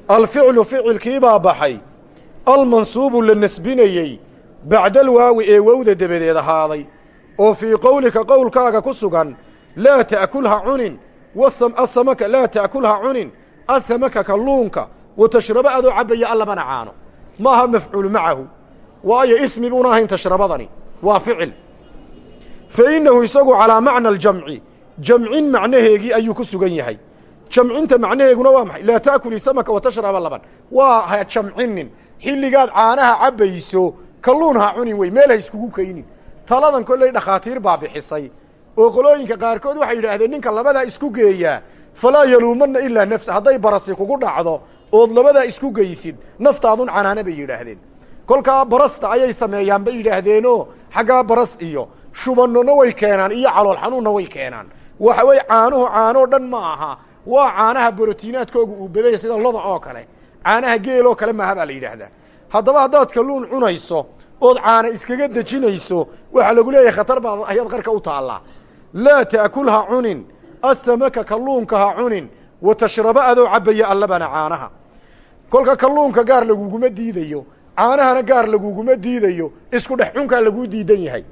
Alficlu ficilkiibaa baxay. Almansuubu la nasbinayey. Bacdalwaawi ee wowda dabadeed ahaaday. Oo fii qowlika qowlkaaga ku sugan laa ta'kulha cunin asamaka laa ta'kulha cunin asamaka kalluunka wa tashrabo adoo cabbaya allabana caano maaha mafcuulu macahu waayo ismi buuna ahayn tashrabadani waa ficil fa innahu isagu calaa macna aljamci jamcin macnaheegii ayuu ku sugan yahay jamcinta macnaheeguna waa maxay laa taakuli samaka wa tashraba laban waa ha jamcinin xilligaad caanaha cabbayso kalluun ha cunin wey meel ha iskugu kaynin taladan kolley dhakhaatiir baa bixisay oo qolooyinka qaarkood waxay yidhaahdeen ninka labadaa isku geeyaa falaa yaluumanna ilaa nafsa hadday barasi kugu dhacdo ood labadaa isku geysid naftaadun canaana bay yidhaahdeen. Kolkaa barasta ayay sameeyaan bay yidhaahdeenoo xaggaa baras iyo shubannona way keenaan iyo calool xanuunna way keenaan. Waxa weye caanuhu caanoo dhan ma aha. Waa caanaha borotiinaadkooga uu badaya sida loda oo kale. Caanaha geel oo kale maaha baa la yidhaahdaa. Haddaba haddaad kalluun cunayso ood caana iskaga dejinayso waxaa lagu leeyahay khatar baad ayaad qarka u taallaa. Laa ta'kul ha cunin asamaka kalluunka ha cunin wa tashrabo adoo cabbaya allabana caanaha kolka kalluunka gaar laguguma diidayo caanahana gaar laguguma diidayo isku dhex cunkaa laguu diidan yahay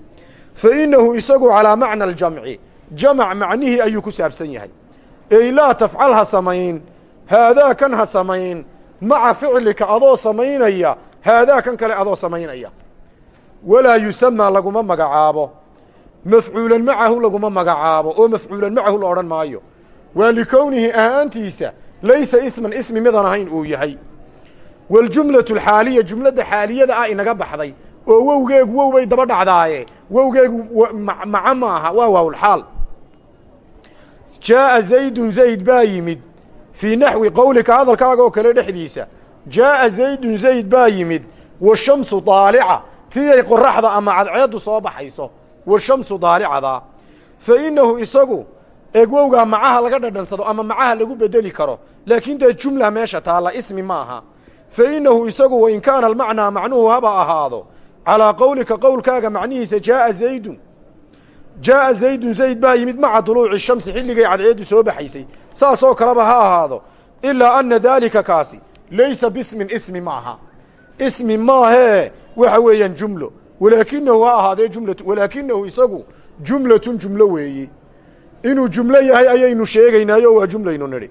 fa innahu isagu calaa macna aljamci jamac macnihii ayuu ku saabsan yahay ey laa tafcal ha samayn haadaa kan ha samayn maca ficlika adoo samaynaya haadaa kan kale adoo samaynaya walaa yusamaa laguma magacaabo mafcuulan macahu laguma magacaabo oo mafcuulan macahu la odhan maayo. Waa likownihi ahaantiisa laysa isman ismi midaan ahayn uu yahay. Waljumlatu alxaaliya jumladda xaaliyada ah inaga baxday oo wowgeegu wow bay daba dhacdaaye. Wowgeegu maca maaha waa waawlxaal jaa'a zaydun zayd baa yimid. Fii naxwi qowlika hadalkaaga oo kale dhexdiisa. Jaa'a zaydun zayd baa yimid. Washamsu daalica tiyay qoraxda ama cadceeddu soo baxayso washamsu daalicada fa innahu isagu eegwowgaa macaha laga dhadhansado ama macaha lagu bedeli karo laakiin dee jumla meesha taalla ismi ma aha. Fa innahu isagu wain kaana almacnaa macnuhu haba ahaado calaa qowlika qowlkaaga macnihiisa jaa'a zaydun. Jaa'a zaydun zayd baa yimid maca duluuci shamsi xilligay cadceeddu soo baxaysay. Saasoo kaleba ha ahaado ilaa anna daalika kaasi laysa bismin ismi ma aha. Ismi maahee waxa weeyaan jumlo walaakinahu ha ahaadee jumlatu walaakinahu isagu jumlatun jumlo weeye inuu jumlo yahay ayaynu sheegaynaayo waa jumlaynu nidhi.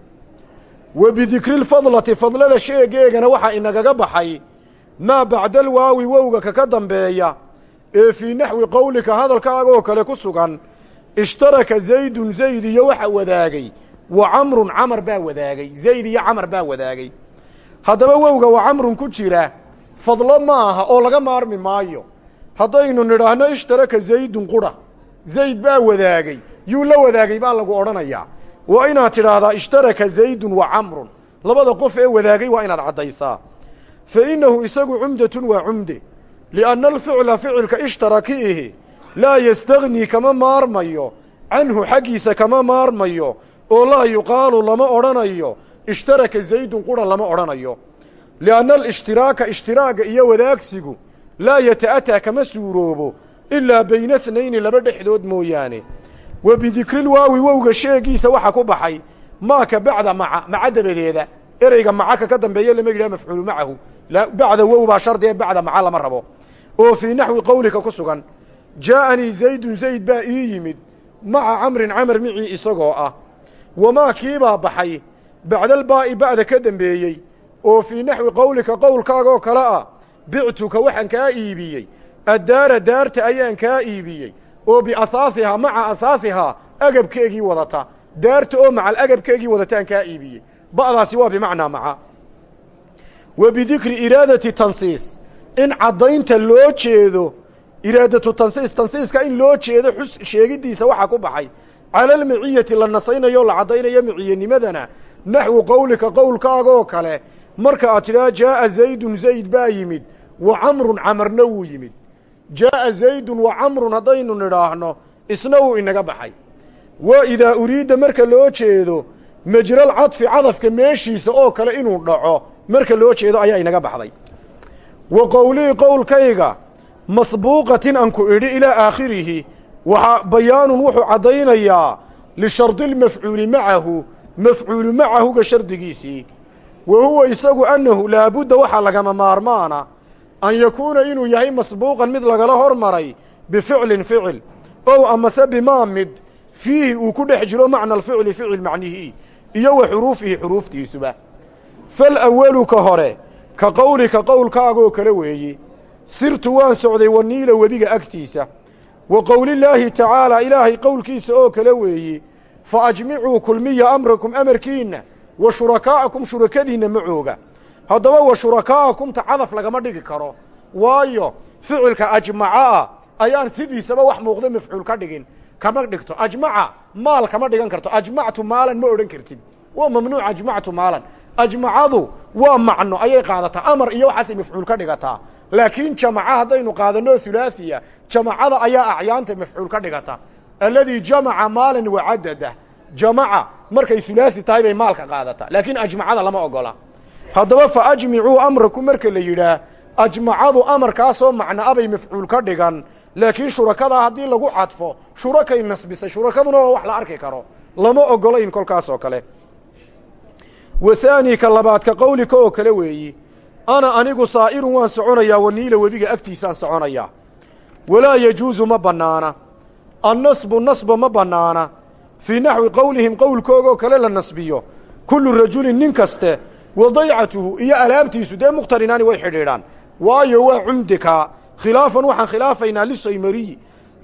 Wa bidikri lfadlati fadlada sheegeegana waxaa inagaga baxay maa bacda alwaawi wowga kaka dambeeya ee fii naxwi qowlika hadalkaaga oo kale ku sugan ishtaraka zaydun zayd iyo waxa wadaagay wa camrun camar baa wadaagay zayd iyo camar baa wadaagay. Haddaba wowga wa camrun ku jira fadlo ma oo laga maarmi maayo haddaynu nidhaahno ishtaraka zaydun qura. Zayd baa wadaagay. Yuu la wadaagay baa lagu odhanayaa. Waa inaad tidhaahdaa ishtaraka zaydun wa camrun. Labada qof ee wadaagay waa inaad caddaysaa. Fa innahu isagu cumdatun waa cumde. Lianna alficla ficilka ishtarakiihi laa yastagnii kama maarmayo canhu xaggiisa kama maarmayo oo laa yuqaalu lama odhanayo ishtaraka zaydun qura lama odhanayo. Lianna alishhtiraaka ishtiraaga iyo wadaagsigu laa yata'ataa kama suuroobo ilaa bayna snayni laba dhexdood mooyaane. Wa bidikril-waawi wowga sheegiisa waxa ku baxay maaka bacda maca maca dabadeeda ereyga macaka ka dambeeya lama yidhaha mafcuulu macahu bacda wow baa shardi ee bacda maca lama rabo. Oo fii naxwi qowlika ku sugan jaa'anii zaydun zayd baa ii yimid maca camrin camar micii isagoo ah. Wamaa kiibaa baxay bacdalbaa'i ba'da ka dembeeyey oo fii naxwi qowlika qowlkaagaoo kale ah bictuka waxaan kaa iibiyey. Addaara daarta ayaan kaa iibiyey. Oo biahaasihaa maca ahaasihaa agabkeegii wadata. Daarta oo macal agabkeegii wadataan kaa iibiyey. Ba'daasi waa bimacnaa maca. Wa bidikri iraadati tansiis. In caddaynta loo jeedo iraadatu tansiis tansiiska in loo jeedo xus sheegiddiisa waxaa ku baxay. Cala almiciyati la nasaynayo la caddaynayo miciyanimadana naxwu qowlika qowlkaagaoo kale. Marka aad tidhaha jaa'a zaydun zayd baa yimid wa camrun camarna wuu yimid. Jaa'a zaydun wa camrun haddaynu nidhaahno isna wuu inaga baxay. Wa idaa uriidda marka loo jeedo majral cadfi cadafka meeshiisa oo kale inuu dhaco marka loo jeedo ayaa inaga baxday. Wa qowlii qowlkayga masbuuqatin aan ku idhi ilaa aakhirihi waxaa bayaanun wuxuu caddaynayaa lishardi lmafcuuli macahu mafcuulu macahuga shardigiisii. Wa huwa isagu annahu laabudda waxaa lagama maarmaana an yakuuna inuu yahay masbuuqan mid lagala hormaray bificlin ficil ow amase bimaa mid fiihi uu ku dhex jiro macna alficli ficil macnihii iyo wa xuruufihi xuruuftiisuba. Fal awalu ka hore ka qowlika qowlkaagoo kale weeye sirtu waan socday waniila webiga agtiisa wa qowlillaahi tacaalaa ilaahay qowlkiisa oo kale weeye fa ajmicuu kulmiya amrakum amarkiinna wa shurakaa'akum shurakadiinna macooga haddaba wa shurakaa'akumta cadaf lagama dhigi karo. Waayo ficilka ajmaca ayaan sidiisaba wax muuqda mafcuul ka dhigin. Kama dhigto. Ajmaca maal kama dhigan karto. Ajmactu maalan ma odhan kartid. Waa mamnuuc ajmactu maalan. Ajmacadu waa macno ayay qaadataa. Amar iyo waxaasay mafcuul ka dhigataa. Laakiin jamaca haddaynu qaadano hulaasiya jamacada ayaa acyaanta mafcuul ka dhigata. Alladii jamaca maalan wacadada jamaca markay hulaasi tahay bay maalka qaadataa. Laakiin ajmacada lama ogola haddaba fa ajmicuu amraku marka la yidhaah ajmacadu amarkaasoo macno abay mafcuul ka dhigan laakiin shurakadaa haddii lagu cadfo shurakay nasbisay shurakaduna waa wax la arki karo. Lama ogolayn kolkaas oo kale. Wa haani ka labaad ka qowlika oo kale weeyi ana anigu saa'irun waan soconayaa waniila webiga agtiisaan soconayaa walaa yajuusu ma bannaana. Annasbu nasba ma bannaana. Fii naxwi qowlihim qowlkoogoo kale la nasbiyo. Kullu rajulin nin kaste wa daycatuhu iyo alaabtiisu dee muqtarinaani way xidhiidhaan. Waayo waa cumdika. Khilaafan waxaan khilaafaynaa lisaymariyi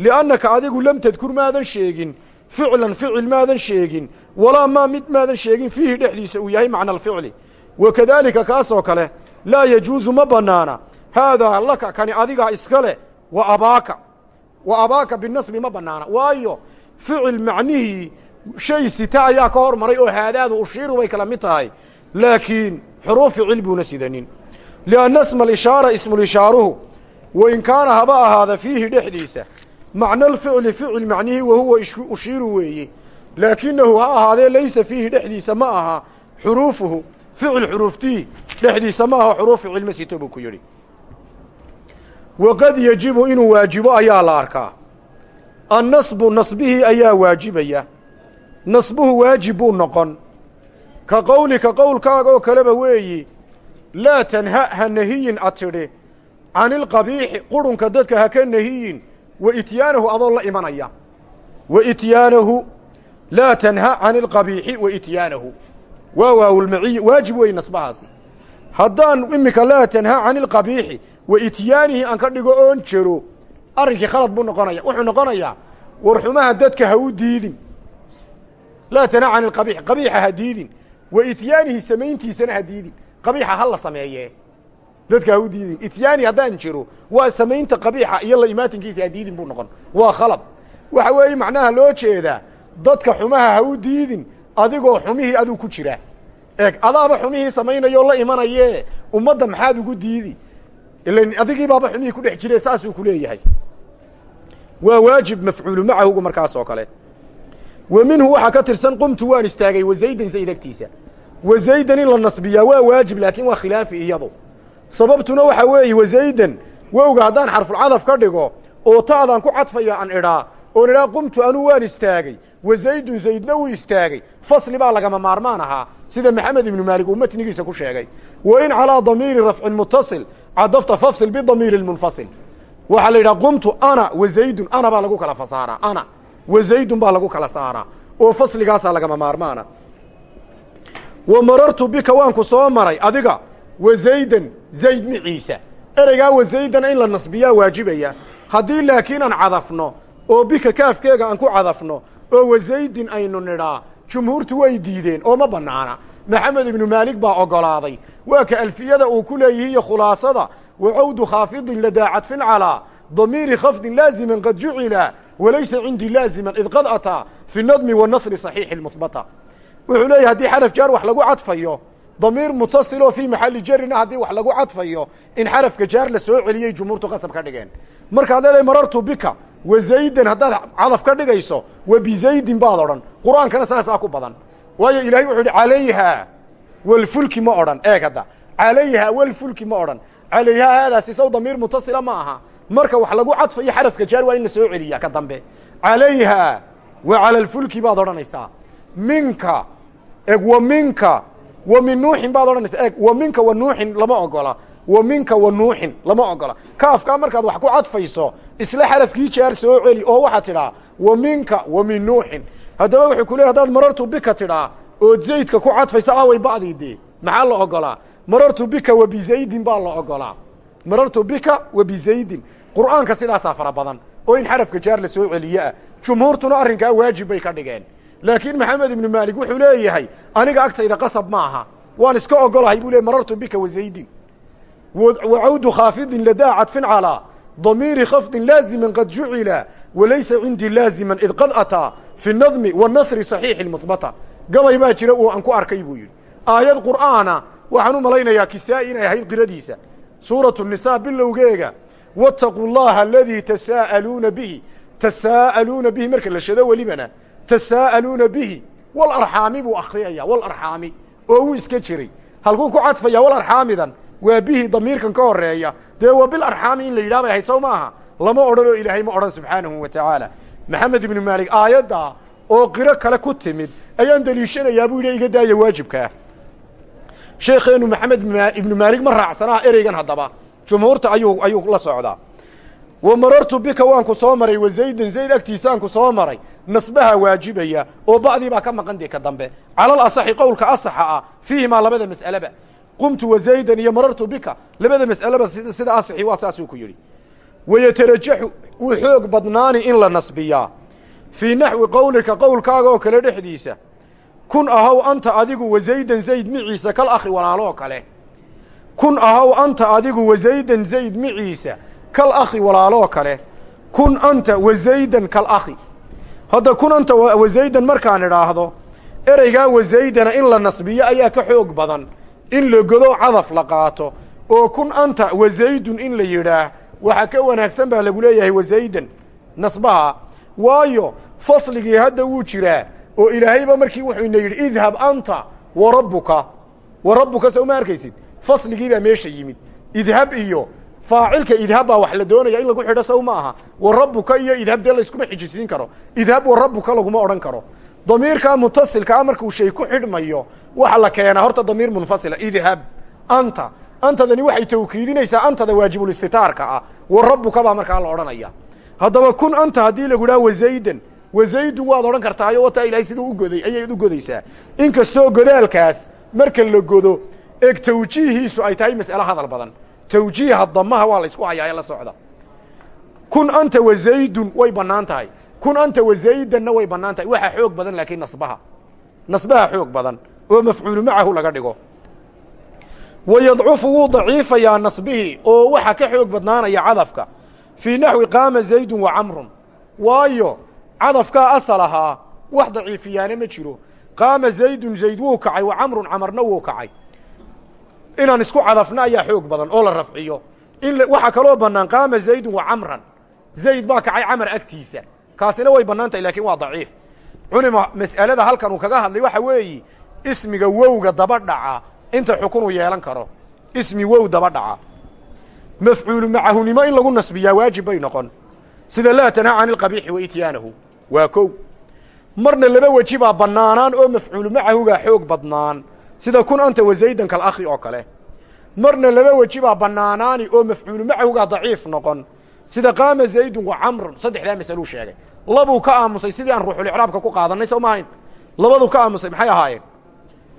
li'annaka adigu lam tadkur maadan sheegin ficlan ficil maadan sheegin walaa maa mid maadan sheegin fiihi dhexdiisa uu yahay macna alficli wa kadaalika kaasoo kale laa yajuusu ma bannaana haadaa laka kani adigaa iska leh wa abaaka. Wa abaaka binasbi ma bannaana. Waayo ficil macnihii shay sita ayaa ka hor maray oo haadaadu ushiiru bay kala mid tahay laakiin xuruuf ficil buuna sidanin. Lianna sma alishaara ismulishaaruhu wain kaana haba ahaada fiihi dhexdiisa macna alficli ficil macnihii wa huwa ushiiru weeye laakinahu ha ahaadee laysa fiihi dhexdiisa ma aha xuruufuhu ficil xuruuftii dhexdiisa ma aha xuruuf ficil ma sito buu ku yidhi. Waqad yajibu inuu waajibo ayaa la arkaa. Annasbu nasbihii ayaa waajibaya. Nasbuhu waajib buu noqon ka qowlika qowlkaaga oo kaleba weeyi laa tanha ha nahiyin ad tidhi. Cani ilqabiixi qurunka dadka ha ka nahiyin wa ityaanahu adoo la imanaya. Wa ityaanahu laa tanha cani ilqabiixi wa ityaanahu. Waa waawulmaciyi waajib weeye nasbahaasi. Haddaan iminka laa tanha cani ilqabiixi wa ityaanihi aan ka dhigo oon jero arrinkii khalad buu noqonaya wuxuu noqonayaa war xumaha dadka ha u diidin. Laa tanha cani ilqabiix qabiixa ha diidin wa ityaanihi samayntiisana ha diidin. Qabiixa ha la sameeyee dadka ha u diidin. Ityaani haddaan jiro waa samaynta qabiixa iyo la imaatinkiisa ha diidin buu noqon. Waa khalad. Waxa weeye macnaha loo jeedaa dadka xumaha ha u diidin adigoo xumihii aduu ku jira. Eeg adaaba xumihii samaynayoo la imanayee ummadda maxaad ugu diidi ilan adigii baaba xumihii ku dhex jire saasuu ku leeyahay. Waa waajib mafcuulu macahugu markaas oo kale wa minhu waxaa ka tirsan qumtu waan istaagay wa zaydan zayd agtiisa wa zaydan in la nasbiyaa waa waajib laakiin waa khilaafi iyadu. Sababtuna waxaa weeye wa zaydan wowga haddaan xarfulcadaf ka dhigo oo ta'daan ku cadfaya an idhaa oon idhaa qumtu anuu waan istaagay wa zaydun zaydna wuu istaagay. Fasli baa lagama maarmaan ahaa sida maxamed ibnu maalik uu matnigiisa ku sheegay. Wa in calaa damiiri rafcin mutasil cadafta fafsil bidamiiri lmunfasil. Waxaa la yidhaha qumtu ana wa ana baa lagu kala fasaaraa ana wa zaydun baa lagu kala saaraa oo fasligaasaa lagama maarmaana. Wa marartu bika waan ku soo maray adiga wa zaydan zayd miciisa. Ereygaa wa zaydana in la nasbiyaa waajibaya. Haddii laakiin aan cadafno oo bika kaafkeega aan ku cadafno oo wa zaydin aynu nidhaa jumhuurtu way diideen oo ma bannaana. Maxamed ibnu maalik baa ogolaaday waa ka alfiyada uu ku leeyihi iyo khulaasada wa cawdu khaafidin ladaa cadfin calaa damiiri khafdin laaziman qad jucila walaysa cindii laaziman id qad ataa fi nadmi wanasri saxiixi lmuhbata wuxuu leeyahy haddii xaraf jaar wax lagu cadfayo damiir mutasiloo fii maxalli jarina haddii wax lagu cadfayo in xarafka jaar la soo celiyey jumhuurtu qasab ka dhigeen markaad leedahay marartu bika wa zaydan haddaad cadaf ka dhigayso wa bizaydin baad odhan qur'aankana saasaa ku badan waayo ilaahay wuxuu yidhi calayhaa walfulki ma odhan eeg hadda calayhaa walfulki ma odhan calayhaa haadaasi sow damiir mutasila ma aha marka wax lagu cadfayo xarafka jaar waa in la soo celiyaa ka dambe. Calayhaa wa cala alfulki baad odhanaysaa. Minka eg wa minka wa min nuuxin baad odhanaysaa. Eg wa minka wa nuuxin lama ogola. Wa minka wa nuuxin lama ogola. Kaafkaa markaad wax ku cadfayso isla xarafkii jaar soo celi oo waxaad tidhaa wa minka wa min nuuxin. Haddaba wuxuu ku leey hadaad marartu bika tidhaa ood zaydka ku cadfaysa away ba'dii dee maxaa la ogolaa marartu bika wa bizaydin baa la ogolaa marartu bika wa bizaydin qur'aanka sidaasaa fara badan. Oo in xarafka jaar la soo celiye ah. Jumhuurtuna arrinkaa waajib bay ka dhigeen. Laakiin maxamed ibnu maalik wuxuu leeyahay aniga agtayda qasab ma aha waan iska ogolahay buu ley marartu bika wa zaydin. Wacawdu khaafidin ladaa cadfin calaa damiiri khafdin laaziman qad jucila walaysa cindii laaziman id qad ataa fi nadmi wanahri saxiixi muhbata gabay baa jira uu aan ku arkay buu yidhi. Aayad qur'aana waxaan u malaynayaa kisaa'i inay ahayd qiradiisa suuratu nisaa bilowgeega waataquu llaha aladii tasaa'aluuna bihi tasaa'aluuna bihi marka la shado welibana tasaa'aluuna bihi walarxaami buu akhriyaya walarxaami oo wuu iska jiray. Halkuu ku cadfaya walarxaamidan waa bihi damiirkan ka horreeya dee waa bilarxaami in la yidhah bay ahayd sow maaha? Lama odhan oo ilaahay ma odhan subxaanahu wa tacaala. Maxamed ibnu maalik aayadda oo qiro kale ku timid ayaan deliishanayaa buu yidhi iga daaya waajibkaa sheekheenu maxamed ibnu maalig ma raacsanaa ereygan haddaba. Jumhuurta ayuu ayuu la socdaa. Wa marartu bika waan ku soo maray wa zaydan zayd agtiisaan ku soo maray. Nasbaha waajibaya oo ba'dii baa ka maqan dee ka dambe. Calal asaxi qowlka asaxa ah fiihimaa labada mas'aleba qumtu wa zaydan iyo marartu bika labada mas'aleba sida asaxi waa saasuu ku yidhi. Wayatarajaxu wuu xoog badnaani in la nasbiyaa. Fii naxwi qowlika qowlkaaga oo kale dhexdiisa kun ahow anta adigu wa zaydan zayd miciisa kal akhi walaaloo kale. Kun ahow anta adigu wa zaydan zayd miciisa kal akhi walaaloo kale. Kun anta wa zaydan kal akhi hadda kun anta wa zaydan markaan idhaahdo ereygaa wa zaydana in la nasbiyo ayaa ka xoog badan. In la godo cadaf la qaato. Oo kun anta wa zaydun in la yidhaah waxaa ka wanaagsan baa lagu leeyahay wa zaydan nasbaha. Waayo fasligii hadda wuu jiraa oo ilaahayba markii wuxuu ina yidhi idhab anta wa rabbuka. Wa rabbuka soo ma arkaysid? Fasligii meesha yimid. Idhab iyo faacilka idhab baa wax la doonaya in lagu xidho sow ma aha. Wa rabbuka iyo idhab dee layskuma xijisiin karo. Idhab wa rabbuka laguma odhan karo. Damiirkaa mutasilkaa markuu shay ku xidhmayo waxa la keenaa horta damiir munfasila idhab anta. Antadani waxay tawkiidinaysaa antada waajibulistitaarka ah. Wa rabbuka baa markaa la odhanaya haddaba kun anta haddii lagu dhaha wazaydan wazaydun waad odhan kartaayo wataa ilaahay siduu u goday ayayd u godaysaa. In kastoo godaalkaas marka la godo eeg tawjiihiisu ay tahay mas'alo hadal badan. Tawjiiha damaha waa la ysku hayaa ee la socda. Kun anta wazaydun way bannaan tahay. Kun anta wazaydanna way bannaan tahay. Waxaa xoog badan laakiin nasbaha. Nasbaha xoog badan oo mafcuulu macahu laga dhigo. Wa yadcufu wuu daciifayaa nasbihii oo waxaa ka xoog badnaanaya cadafka. Fii naxwi qaama zaydun wa camrun. Waayo cadafkaa asal ahaa wax daciifiyaana ma jiro. Qaama zaydun zayd wuu kacay wa camrun camarna wuu kacay. Inaan isku cadafna ayaa xoog badan oo la rafciyo. In waxaa kaloo bannaan qaama zaydun wa camran. Zayd baa kacay camar agtiisa. Kaasina way bannaan tahay laakiin waa daciif. Culima mas'alada halkan uu kaga hadlay waxa weeyi ismiga wowga daba dhaca inta xukun uu yeelan karo. Ismi wow daba dhaca. Mafcuulu macahunimo in lagu nasbiyaa waajib bay noqon sida laa tanhaa cani alqabiixi wa ityaanahu waa kow. Marna laba weji baa bannaanaan oo mafcuulu macahugaa xoog badnaan. Sida kun anta wa zaydan kal akhi oo kale. Marna laba weji baa bannaanaani oo mafcuulu macahugaa daciif noqon. Sida qaama zaydun wa camrun saddexdaa masaluu sheegay. Labuu ka aamusay sidii aan ruuxulicraabka ku qaadannay soo maahayn labaduu ka aamusay maxay ahaayeen?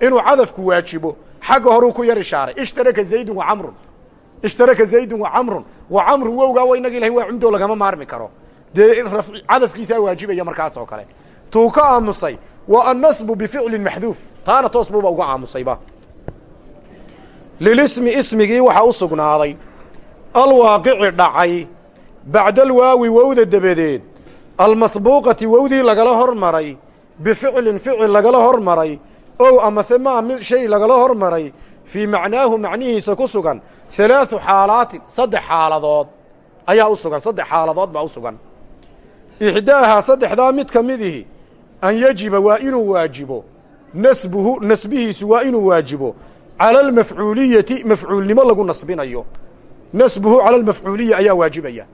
Inuu cadafku waajibo xagga horuu ku yar ishaaray. Ishtaraka zaydun wa camrun ishtaraka zaydun wa camrun wa camrun wowgaa wa inagi lahayn waa cumdoo lagama maarmi karo. Dee cadafkiisaa waajibaya markaas oo kale. Tuu ka aamusay wa annasbu bificlin maxduuf. Taana toos buuba uga aamusayba lilismi ismigii waxaa u sugnaaday. Alwaaqici dhacay. Bacda alwaawi wowda dabadeed. Almasbuuqati wowdii lagala hormaray. Bificlin ficil lagala hormaray. Ow amase maa mid shay lagala hormaray fii macnaahu macnihiisa ku sugan halaaثu xaalaatin saddex xaaladood ayaa u sugan saddex xaaladood baa u sugan. Ixdaahaa saddexdaa mid ka midihi an yajiba waa inuu waajibo nasbuhu nasbihiisu waa inuu waajibo cala almafcuuliyati mafcuulnimo lagu nasbinayo. Nasbuhu cala almafcuuliya ayaa waajibaya.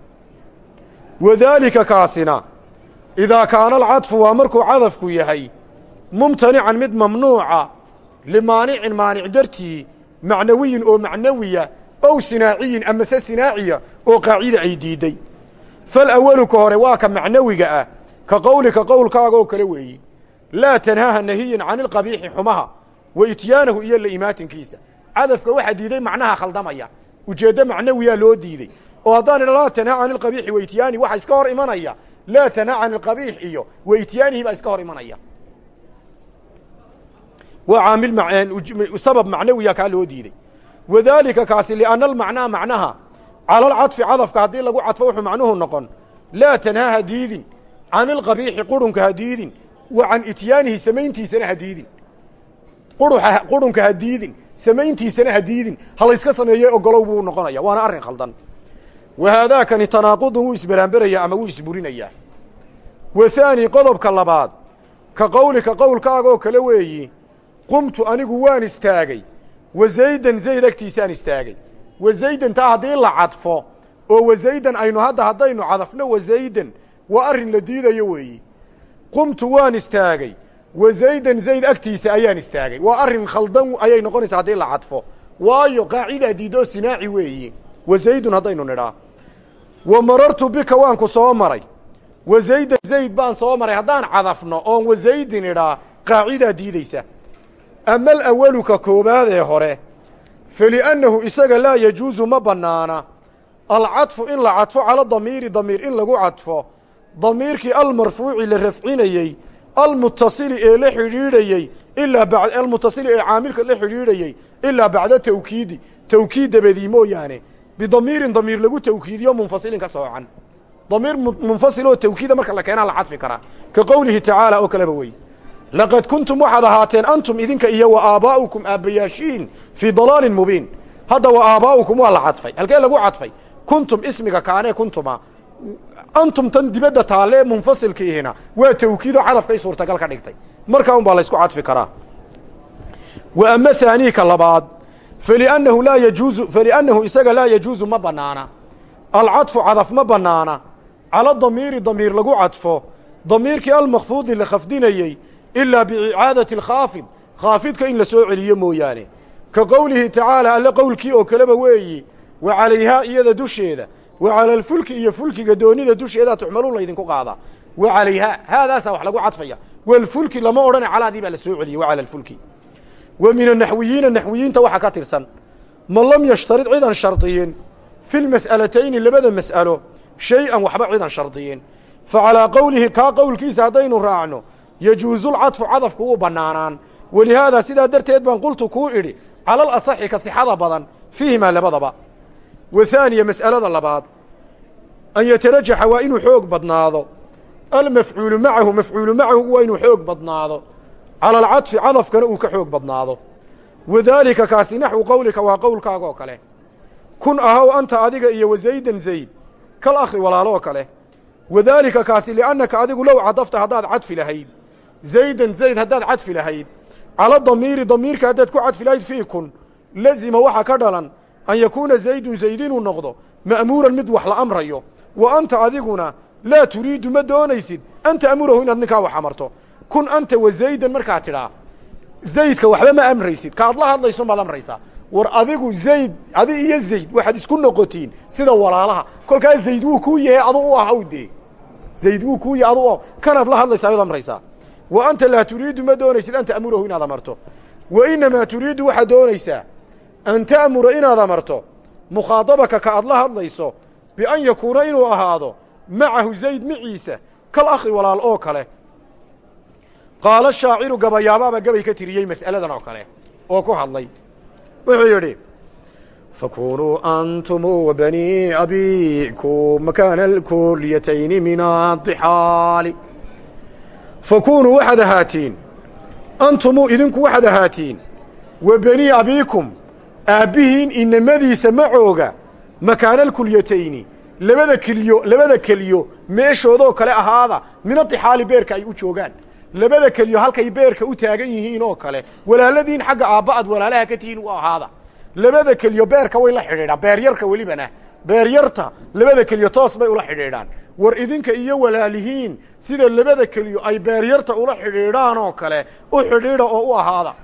Wadaalika kaasina idaa kaana alcadfu waa markuu cadafku yahay mumtanican mid mamnuuca limaanicin maanic dartii macnawiyin oo macnawiya ow sinaaciyin amase sinaaciya oo qaacida ay diidday falawalu ka hore waa ka macnawiga ah ka qowlika qowlkaaga oo kale weeyi. Laa tanhaaha nahiyin cani ilqabiixi xumaha wa ityaanahu iyo la'imaatinkiisa cadafka waxaa diiday macnaha khaldamaya ujeeddo macnawiyaa loo diidey oo haddaan idha laa tanhaa cani ilqabiixi wa ityaanihi waxa iska hor imanaya. Laa tanhaa cani ilqabiix iyo wa ityaanihi baa iska hor imanaya waa caamil sabab macnawiya kaa loo diiday. Wadaalika kaasi lianna almacnaa macnaha cala alcadfi cadafka haddii lagu cadfo wuxuu macnuhu noqon laa tanhaa ha diidin can ilqabiixi qurunka ha diidin wa can ityaanihi samayntiisana ha diidin. Qurunka ha diidin samayntiisana ha diidin. Ha layska sameeye ogolow buu noqonaya waana arrin khaldan. Wa haadaakani tanaaqudun wuu isberaanberayaa ama wuu isburinayaa wa haani qodobka labaad ka qowlika qowlkaaga oo qumtu anigu waan istaagay wa zaydan zayd agtiisaan istaagay wa zaydan taa haddii la cadfo oo wa zaydan aynu hadda haddaynu cadafno wa zaydan waa arrin la diidayo weeyi qumtu waan istaagay wa zaydan zayd agtiisa ayaan istaagay waa arrin khaldan ayay noqonaysaa haddii la cadfo waayo qaacidaa diidoo sinaaci weeyi wa zaydun haddaynu nidhaa wa marartu bika waan ku soo maray wa zayd baan soo maray haddaan cadafno oon wa qaacidaa diidaysa ama alawalu ka koobaadee hore fali'annahu isaga laa yajuusu ma bannaana alcadfu in la cadfo cala damiiri damiir in lagu cadfo damiirkii almarfuuci la rafcinayey almutasili ee la xidhiidhayey ilaa almutasili ee caamilka la xidhiidhayey ilaa bacda tawkiidi tawkiid dabadii mooyaane bidamiirin damiir lagu tawkiidiyo munfasilin ka soocan damiir munfasil oo tawkiida marka la keenaa la cadfi karaa ka qowlihi tacaala oo kaleba wey laqad kuntum waxaad ahaateen antum idinka iyo wa aabaa'ukum aabbayaashiin fii dalaalin mubiin hadda wa aabaa'ukum waa la cadfay halkee lagu cadfay kuntum ismiga kaanee kuntuma antum tan dibadda taalee munfasilkiihina waa tawkiidoo cadafkay suurtagal ka dhigtay markaa un baa laysku cadfi karaa wa ama haaniika labaad faliannahu laa yajuuzu faliannahu isaga laa yajuusu ma bannaana alcadfu cadaf ma bannaana cala damiiri damiir lagu cadfo damiirkii almakfuudi la ilaa biicaadati alkhaafid khaafidka in la soo celiyo mooyaane ka qowlihi tacaala alle qowlkii oo kaleba weeyi wa calayhaa iyada dusheeda wa cala alfulki iyo fulkiga doonida dusheedaa tuxmaluun laydinku qaadaa wa calayhaa haadaasaa wax lagu cadfaya walfulki lama odhana calaadii baa la soo celiyey wa cala alfulki wa min anaxwiyiina naxwiyiinta waxaa ka tirsan man lam yashtarid cidan shardiyin fi lmas'alatayni labada mas'alo shay-an waxba cidan shardiyin fa calaa qowlihi kaa qowlkiisa haddaynu raacno yajuusulcadfu cadafku wuu bannaanaan. Walihaadaa sidaa darteed baan qultu kuu idhi cala alasaxi ka sixada badan fiihimaa labadaba. Wa haaniya mas'alada labaad an yatarajaxa waa inuu xoog badnaado. Almafcuulu macahu mafcuulu macahu waa inuu xoog badnaado. Cala alcadfi cadafkana uu ka xoog badnaado. Wadaalika kaasi naxwu qowlika waa qowlkaaga oo kale. Kun ahow anta adiga iyo wa zaydan zayd kal akhi walaaloo kale. Wadaalika kaasi liannaka adigu low cadafta haddaad cadfi lahayd zaydan zayd haddaad cadfi lahayd cala damiiri damiirka haddaad ku cadfi lahayd fii kun lazima waxaa ka dhalan an yakuuna zaydun zayd inuu noqdo ma'muuran mid wax la amrayo wa anta adiguna laa turiidu ma doonaysid an ta'murahu inaad ninkaa wax amarto kun anta wa zaydan markaa tidhaa zaydka waxba ma amraysid kaad la hadlayso war adigu zayd adi iyo zayd waxaad isku noqotiin sida walaalaha kolkaa zayd wuu kuu yahay adu u dee zayd wuu kuu yahay adu u la hadlaysaa ayaad amraysaa wa anta laa turiidu ma doonaysid an ta'murahu inaad amarto wa inamaa turiidu waxaad doonaysaa an ta'mura inaad amarto mukhaadabaka ka aad la hadlayso bian yakuuna inuu ahaado macahu zayd maciisa kal akhi walaal oo kale qaala shaaciru gabayaabaaba gabay ka tiriyey mas'aladan oo kale oo ku hadlay wuxuu yidhi fakunuu antumu wa banii abikum makaana alkulyatayni min adixaali fakunuu waxaad ahaatiin antumuu idinku waxaad ahaatiin wa banii abiikum aabbihiin inamadiisa macooga makaana alkulyatayni labada keliyo labada keliyo meeshoodoo kale ahaada minadixaali beerka ay u joogaan labada keliyo halkay beerka u taagan yihiin oo kale walaaladiin xagga aabba ad walaalaha ka tihiin u ahaada labada keliyo beerka way la xidhiidhaan beeryarka welibana beeryarta labada keliyo toos bay ula xidhiidhaan. War idinka iyo walaalihiin sida labada keliyo ay beeryarta ula xidhiidhaan oo kale u xidhiidha oo u ahaada.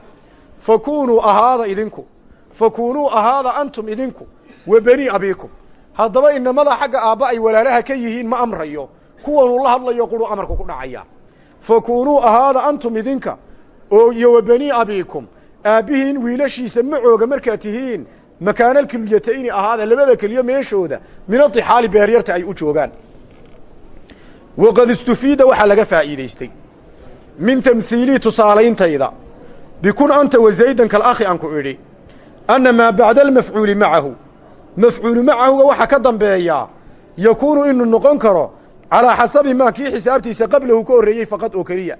Fakunuu ahaada idinku. Fakunuu ahaada antum idinku wa beni abiikum. Haddaba inamada xagga aabba ay walaalaha ka yihiin ma amrayo. Kuwanuu la hadlayo quruu amarku ku dhacaya. Fakunuu ahaada antum idinka oo iyo wa beni abiikum. Aabbihiin wiilashiisa macooga markaad tihiin makaanalkilyatayni ahaada labada keliyo meeshooda minadixaali beeryarta ay u joogaan. Waqad istufiida waxaa laga faa'iidaystay. Min tamhiilii tusaalayntayda bikun anta wa zaydan kalakhi aan ku idhi anna maa bacda almafcuuli macahu mafcuulu macahuga waxaa ka dambeeyaa yakuunu inuu noqon karo calaa xasabi maa kii xisaabtiisa qablahu ka horreeyey faqad oo keliya.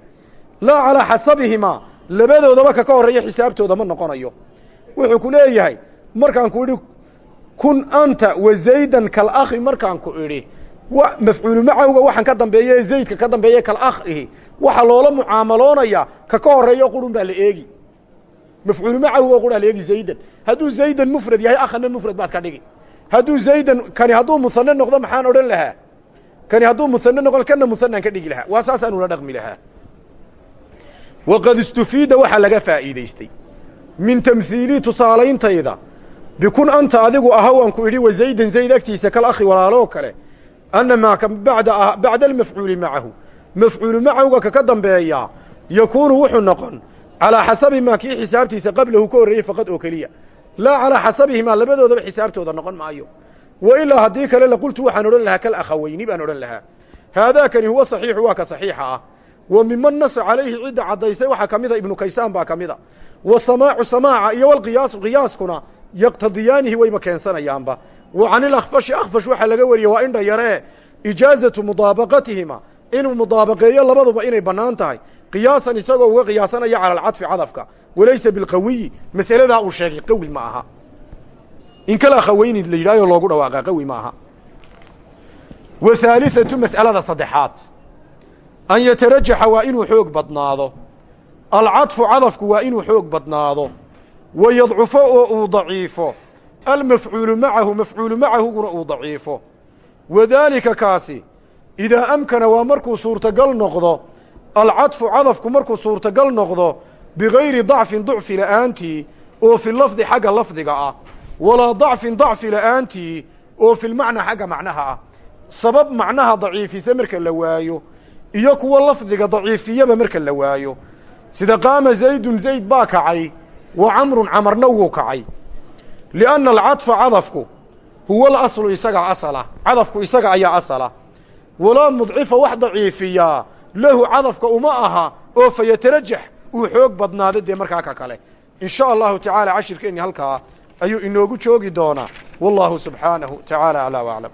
Laa calaa xasabihimaa labadoodaba ka ka horreeya xisaabtooda ma noqonayo. Wuxuu ku leeyahay markaan ku idhi kun anta wa zaydan kalakhi markaan ku idhi mafcuulu macawga waxaan ka dambeeye ee zaydka ka dambeeye kalakhihi waxaa loola mucaamaloonayaa ka ka horreeyo qurun baa la eegi. Mafcuulu macawga quraa la eegi zaydan. Hadduu zaydan mufrad yahay akhana mufrad baad ka dhigi. Hadduu zaydan kani hadduu musane noqdo maxaan odhan lahaa? Kani hadduu musane noqdo kana musanaan ka dhigi lahaa. Waa saasaan ula dhaqmi lahaa. Waqad istufiida waxaa laga faa'iidaystay. Min tamhiilii tusaalayntayda bikun anta adigu ahaw aan ku idhi wa zaydan zayd agtiisa kal akhi walaaloo kale anna maa ka bacda almafcuuli macahu mafcuulu macawga kaka dambeeyaa yakuunu wuxuu noqon calaa xasabi maa kii xisaabtiisa qablahu ka horreeyey faqad oo keliya laa calaa xasabihimaa labadoodaba xisaabtooda noqon maayo wa ilaa haddii kale laqultu waxaan odhan lahaa kal akhaweyni baan odhan lahaa haadaakani huwa saxiixu waa ka saxiixa ah wa miman nasa calayhi cidda caddaysay waxaa ka mida ibnu yaqtadiyaanihi wayba keensanayaanba. Wa can ilakfashi akfash waxaa laga wariyey waa indha yaree. Ijaazatu mudaabaqatihima inuu mudaabaqeeyo labaduba inay bannaan tahay. Qiyaasan isagoo uga qiyaasanaya cala alcadfi cadafka. Walaysa bilqawiyi masaladaa uu sheegay qawi ma aha. In kala akhaweyni la yidhahyo loogu dhawaaqa qawi ma aha. Wa haaliثatu mas'alada saddexaad. An yatarajaxa waa inuu xoog badnaado. Alcadfu cadafku waa inuu xoog badnaado wa yadcufo oo uu daciifo almafcuulu macahu mafcuulu macahuguna uu daciifo wadaalika kaasi idaa amkana waa markuu suurtagal noqdo alcadfu cadafku markuu suurtagal noqdo bigayri dacfin ducfi la'aantii oo fi lafdi xagga lafdiga ah walaa dacfin dacfi la'aantii oo filmacna xagga macnaha ah sabab macnaha daciifisa marka la waayo iyo kuwa lafdiga daciifiyaba marka la waayo sida qaama zaydun zayd baa kacay wa camrun camarna wuu kacay. Lianna alcadfa cadafku huwa alaslu isagaa asala cadafku isaga ayaa asala. Walaa mudcifa wax daciifiyaa lahu cadafka uma aha oo fa yatarajax uu xoog badnaado dee markaa ka kale. In sha allahu tacaala cashirkeenni halkaa ayuu inoogu joogi doonaa. Wallahu subxaanahu tacaala aclaa w aclam